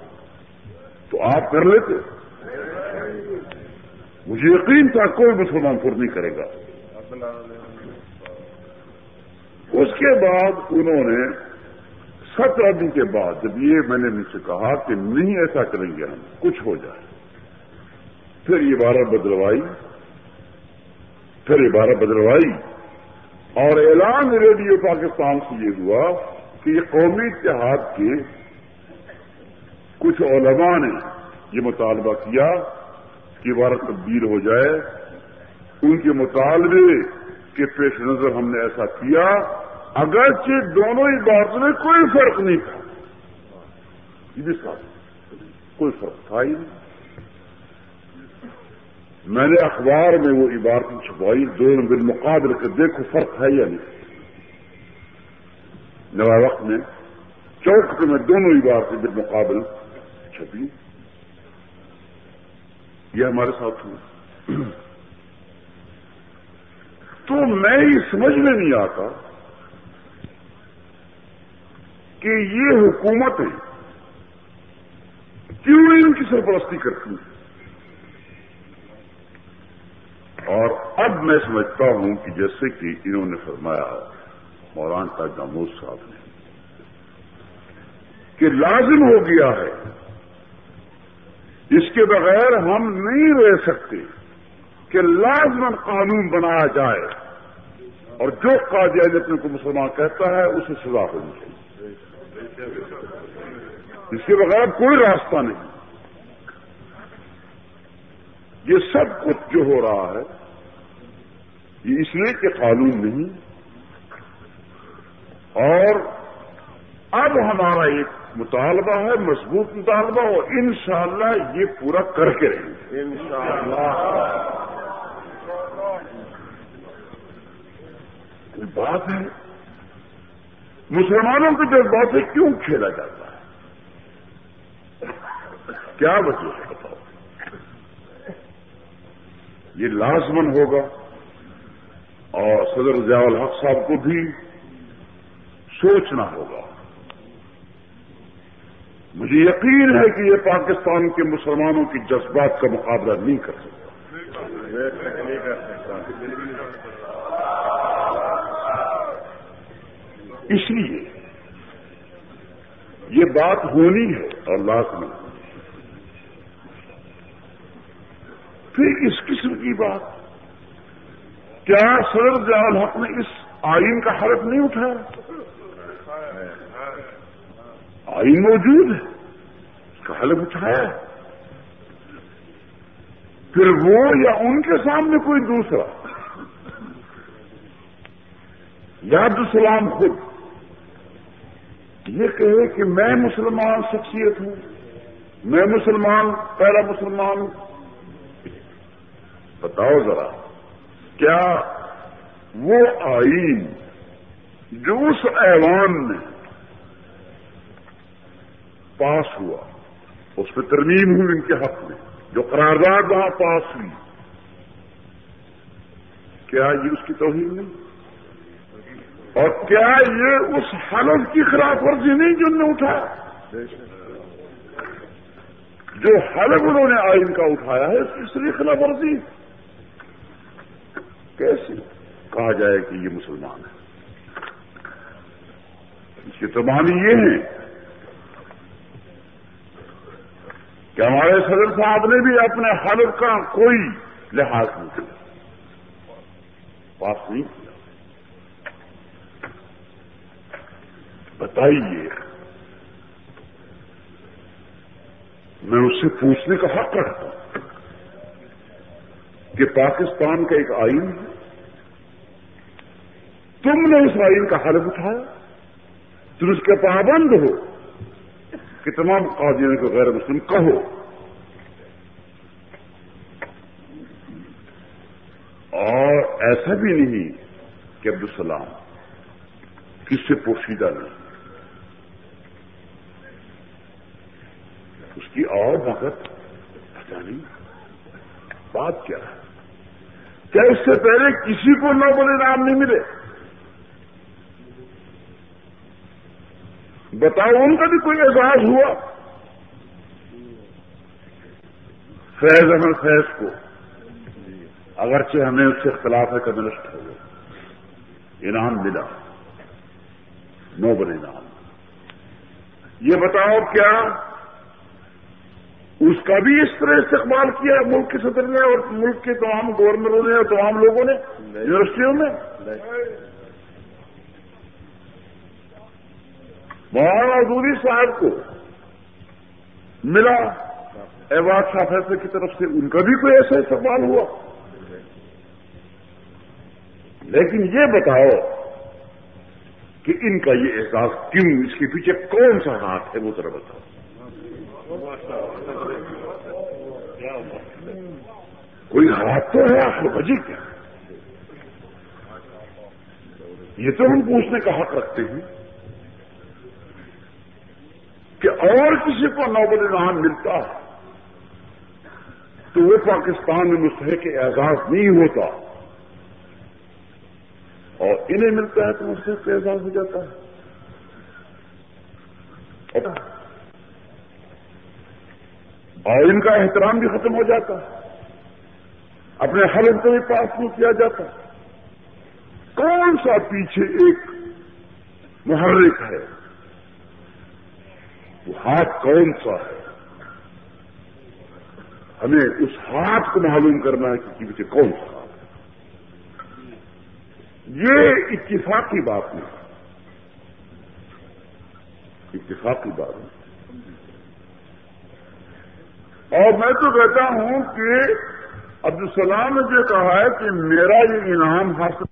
تو آپ کر لیتے۔ مجھے یقین تھا کوئی مسلمان پر نہیں کرے گا۔ اس کے بعد انہوں نے سترہ دن کے بعد جب یہ میں نے ان سے کہا کہ نہیں ایسا کریں گے ہم، کچھ ہو جائے۔ پھر یہ بارہ بدلوائی۔ پھر یہ بارہ بدلوائی۔ اور اعلان ریڈیو پاکستان سے یہ ہوا کہ یہ قومی اتحاد کے کچھ علماء نے یہ مطالبہ کیا کہ بارہ تبدیل ہو جائے۔ ان کے مطالبے کے پیش نظر ہم نے ایسا کیا، اگرچہ دونوں ہی میں کوئی فرق نہیں تھا۔ یہ بھی ساتھ۔ کوئی فرق تھا ہی نہیں۔ میں نے اخبار میں وہ عبارت چھپائی دونوں بالمقابل کے دیکھو فرق ہے یا نہیں۔ نوا وقت میں چوک میں دونوں عبارتیں بالمقابل چھپی۔ یہ ہمارے ساتھ ہوا تو میں یہ سمجھ میں نہیں آتا کہ یہ حکومتیں کیوں ان کی سرپرستی کرتی؟ ہیں اور اب میں سمجھتا ہوں کہ جیسے کہ انہوں نے فرمایا موران کا جاموز صاحب نے، کہ لازم ہو گیا ہے، اس کے بغیر ہم نہیں رہ سکتے۔ کہ لازمن قانون بنایا جائے اور جو قاضی اپنے کو مسلمان کہتا ہے، اسے سزا ہونی چاہیے۔ اس کے بغیر کوئی راستہ نہیں۔ یہ سب کچھ جو ہو رہا ہے، یہ اس لیے کہ قانون نہیں۔ اور اب ہمارا ایک مطالبہ ہے، مضبوط مطالبہ، اور انشاءاللہ یہ پورا کر کے رہیں گے۔ انشاءاللہ۔ بات ہے۔ مسلمانوں کے جذبات سے کیوں کھیلا جاتا ہے؟ کیا وجہ ہے بتاؤ؟ یہ لازمن ہوگا۔ اور صدر ضیاء الحق صاحب کو بھی سوچنا ہوگا۔ مجھے یقین ہے کہ یہ پاکستان کے مسلمانوں کی جذبات کا مقابلہ نہیں کر سکتا۔ اس لیے یہ بات ہونی ہے اور لازمی پھر اس قسم کی بات، کیا صدر جان حق نے اس آئین کا حرف نہیں اٹھایا آئین موجود ہے، اس کا حلف اٹھایا پھر وہ یا ان کے سامنے کوئی دوسرا؟ یا عبدالسلام خود۔ یہ کہے کہ میں مسلمان شخصیت ہوں، میں مسلمان، پہلا مسلمان بتاؤ ذرا، کیا وہ آئین جو اس ایوان میں پاس ہوا، اس پہ ترمیم ہوئی ان کے حق میں، جو قرارداد وہاں پاس ہوئی، کیا یہ اس کی توہین نہیں؟ اور کیا یہ اس حالت کی خلاف ورزی نہیں جو انہوں نے اٹھایا؟ جو حلف انہوں نے آئین کا اٹھایا ہے، اس کی خلاف ورزی۔ کیسے کہا جائے کہ یہ مسلمان ہے۔ اس کی تمانی یہ ہے کہ ہمارے صدر صاحب نے بھی اپنے حلف کا کوئی لحاظ نہیں کیا۔ پاس نہیں کیا۔ بتائیے۔ میں اس سے پوچھنے کا حق رکھتا ہوں کہ پاکستان کا ایک آئین ہے۔ تم نے اس آئین کا حلف اٹھایا۔ تم اس کے پابند ہو کہ تمام قاضیوں کو غیر مسلم کہو۔ اور ایسا بھی نہیں کہ عبدالسلام کس سے پوشیدہ نہیں۔ اس کی اور وقت پتا نہیں بات کیا ہے۔ کیا اس سے پہلے کسی کو نوبل انعام نہیں ملے؟ بتاؤ، ان کا بھی کوئی اعزاز ہوا؟ فیض احمد فیض کو اگرچہ ہمیں اس سے اختلاف ہے کہ نشٹ ہو گئے۔ انعام ملا۔ نوبل انعام۔ یہ بتاؤ، کیا اس کا بھی اس طرح استقبال کیا ملک کے صدر نے اور ملک کے تمام گورنروں نے اور تمام لوگوں نے یونیورسٹیوں میں۔ مولانا عدوری صاحب کو ملا ایوارڈ شاہ فیصلے کی طرف سے ان کا بھی کوئی ایسا استقبال ہوا۔ لیکن یہ بتاؤ کہ ان کا یہ احساس کیوں اس کے پیچھے کون سا ہاتھ ہے وہ ذرا بتاؤ۔ کوئی ہاتھ تو ہے آپ کو بجے کیا؟ یہ تو ہم پوچھنے کا حق رکھتے ہیں کہ اور کسی کو نوبل انعام ملتا تو وہ پاکستان میں مستحق اعزاز نہیں ہوتا اور انہیں ملتا ہے تو مستحق اعزاز ہو جاتا ہے۔ اور ان کا احترام بھی ختم ہو جاتا ہے اپنے حلف کو بھی پاس نہیں کیا جاتا کون سا پیچھے ایک محرک ہے؟ وہ ہاتھ کون سا ہے؟ ہمیں اس ہاتھ کو معلوم کرنا ہے کہ پیچھے کون سا ہاتھ ہے۔ یہ اتفاقی بات نہیں۔ اتفاقی بات نہیں۔ اور میں تو کہتا ہوں کہ عبدالسلام نے جو کہا ہے کہ میرا یہ انعام حاصل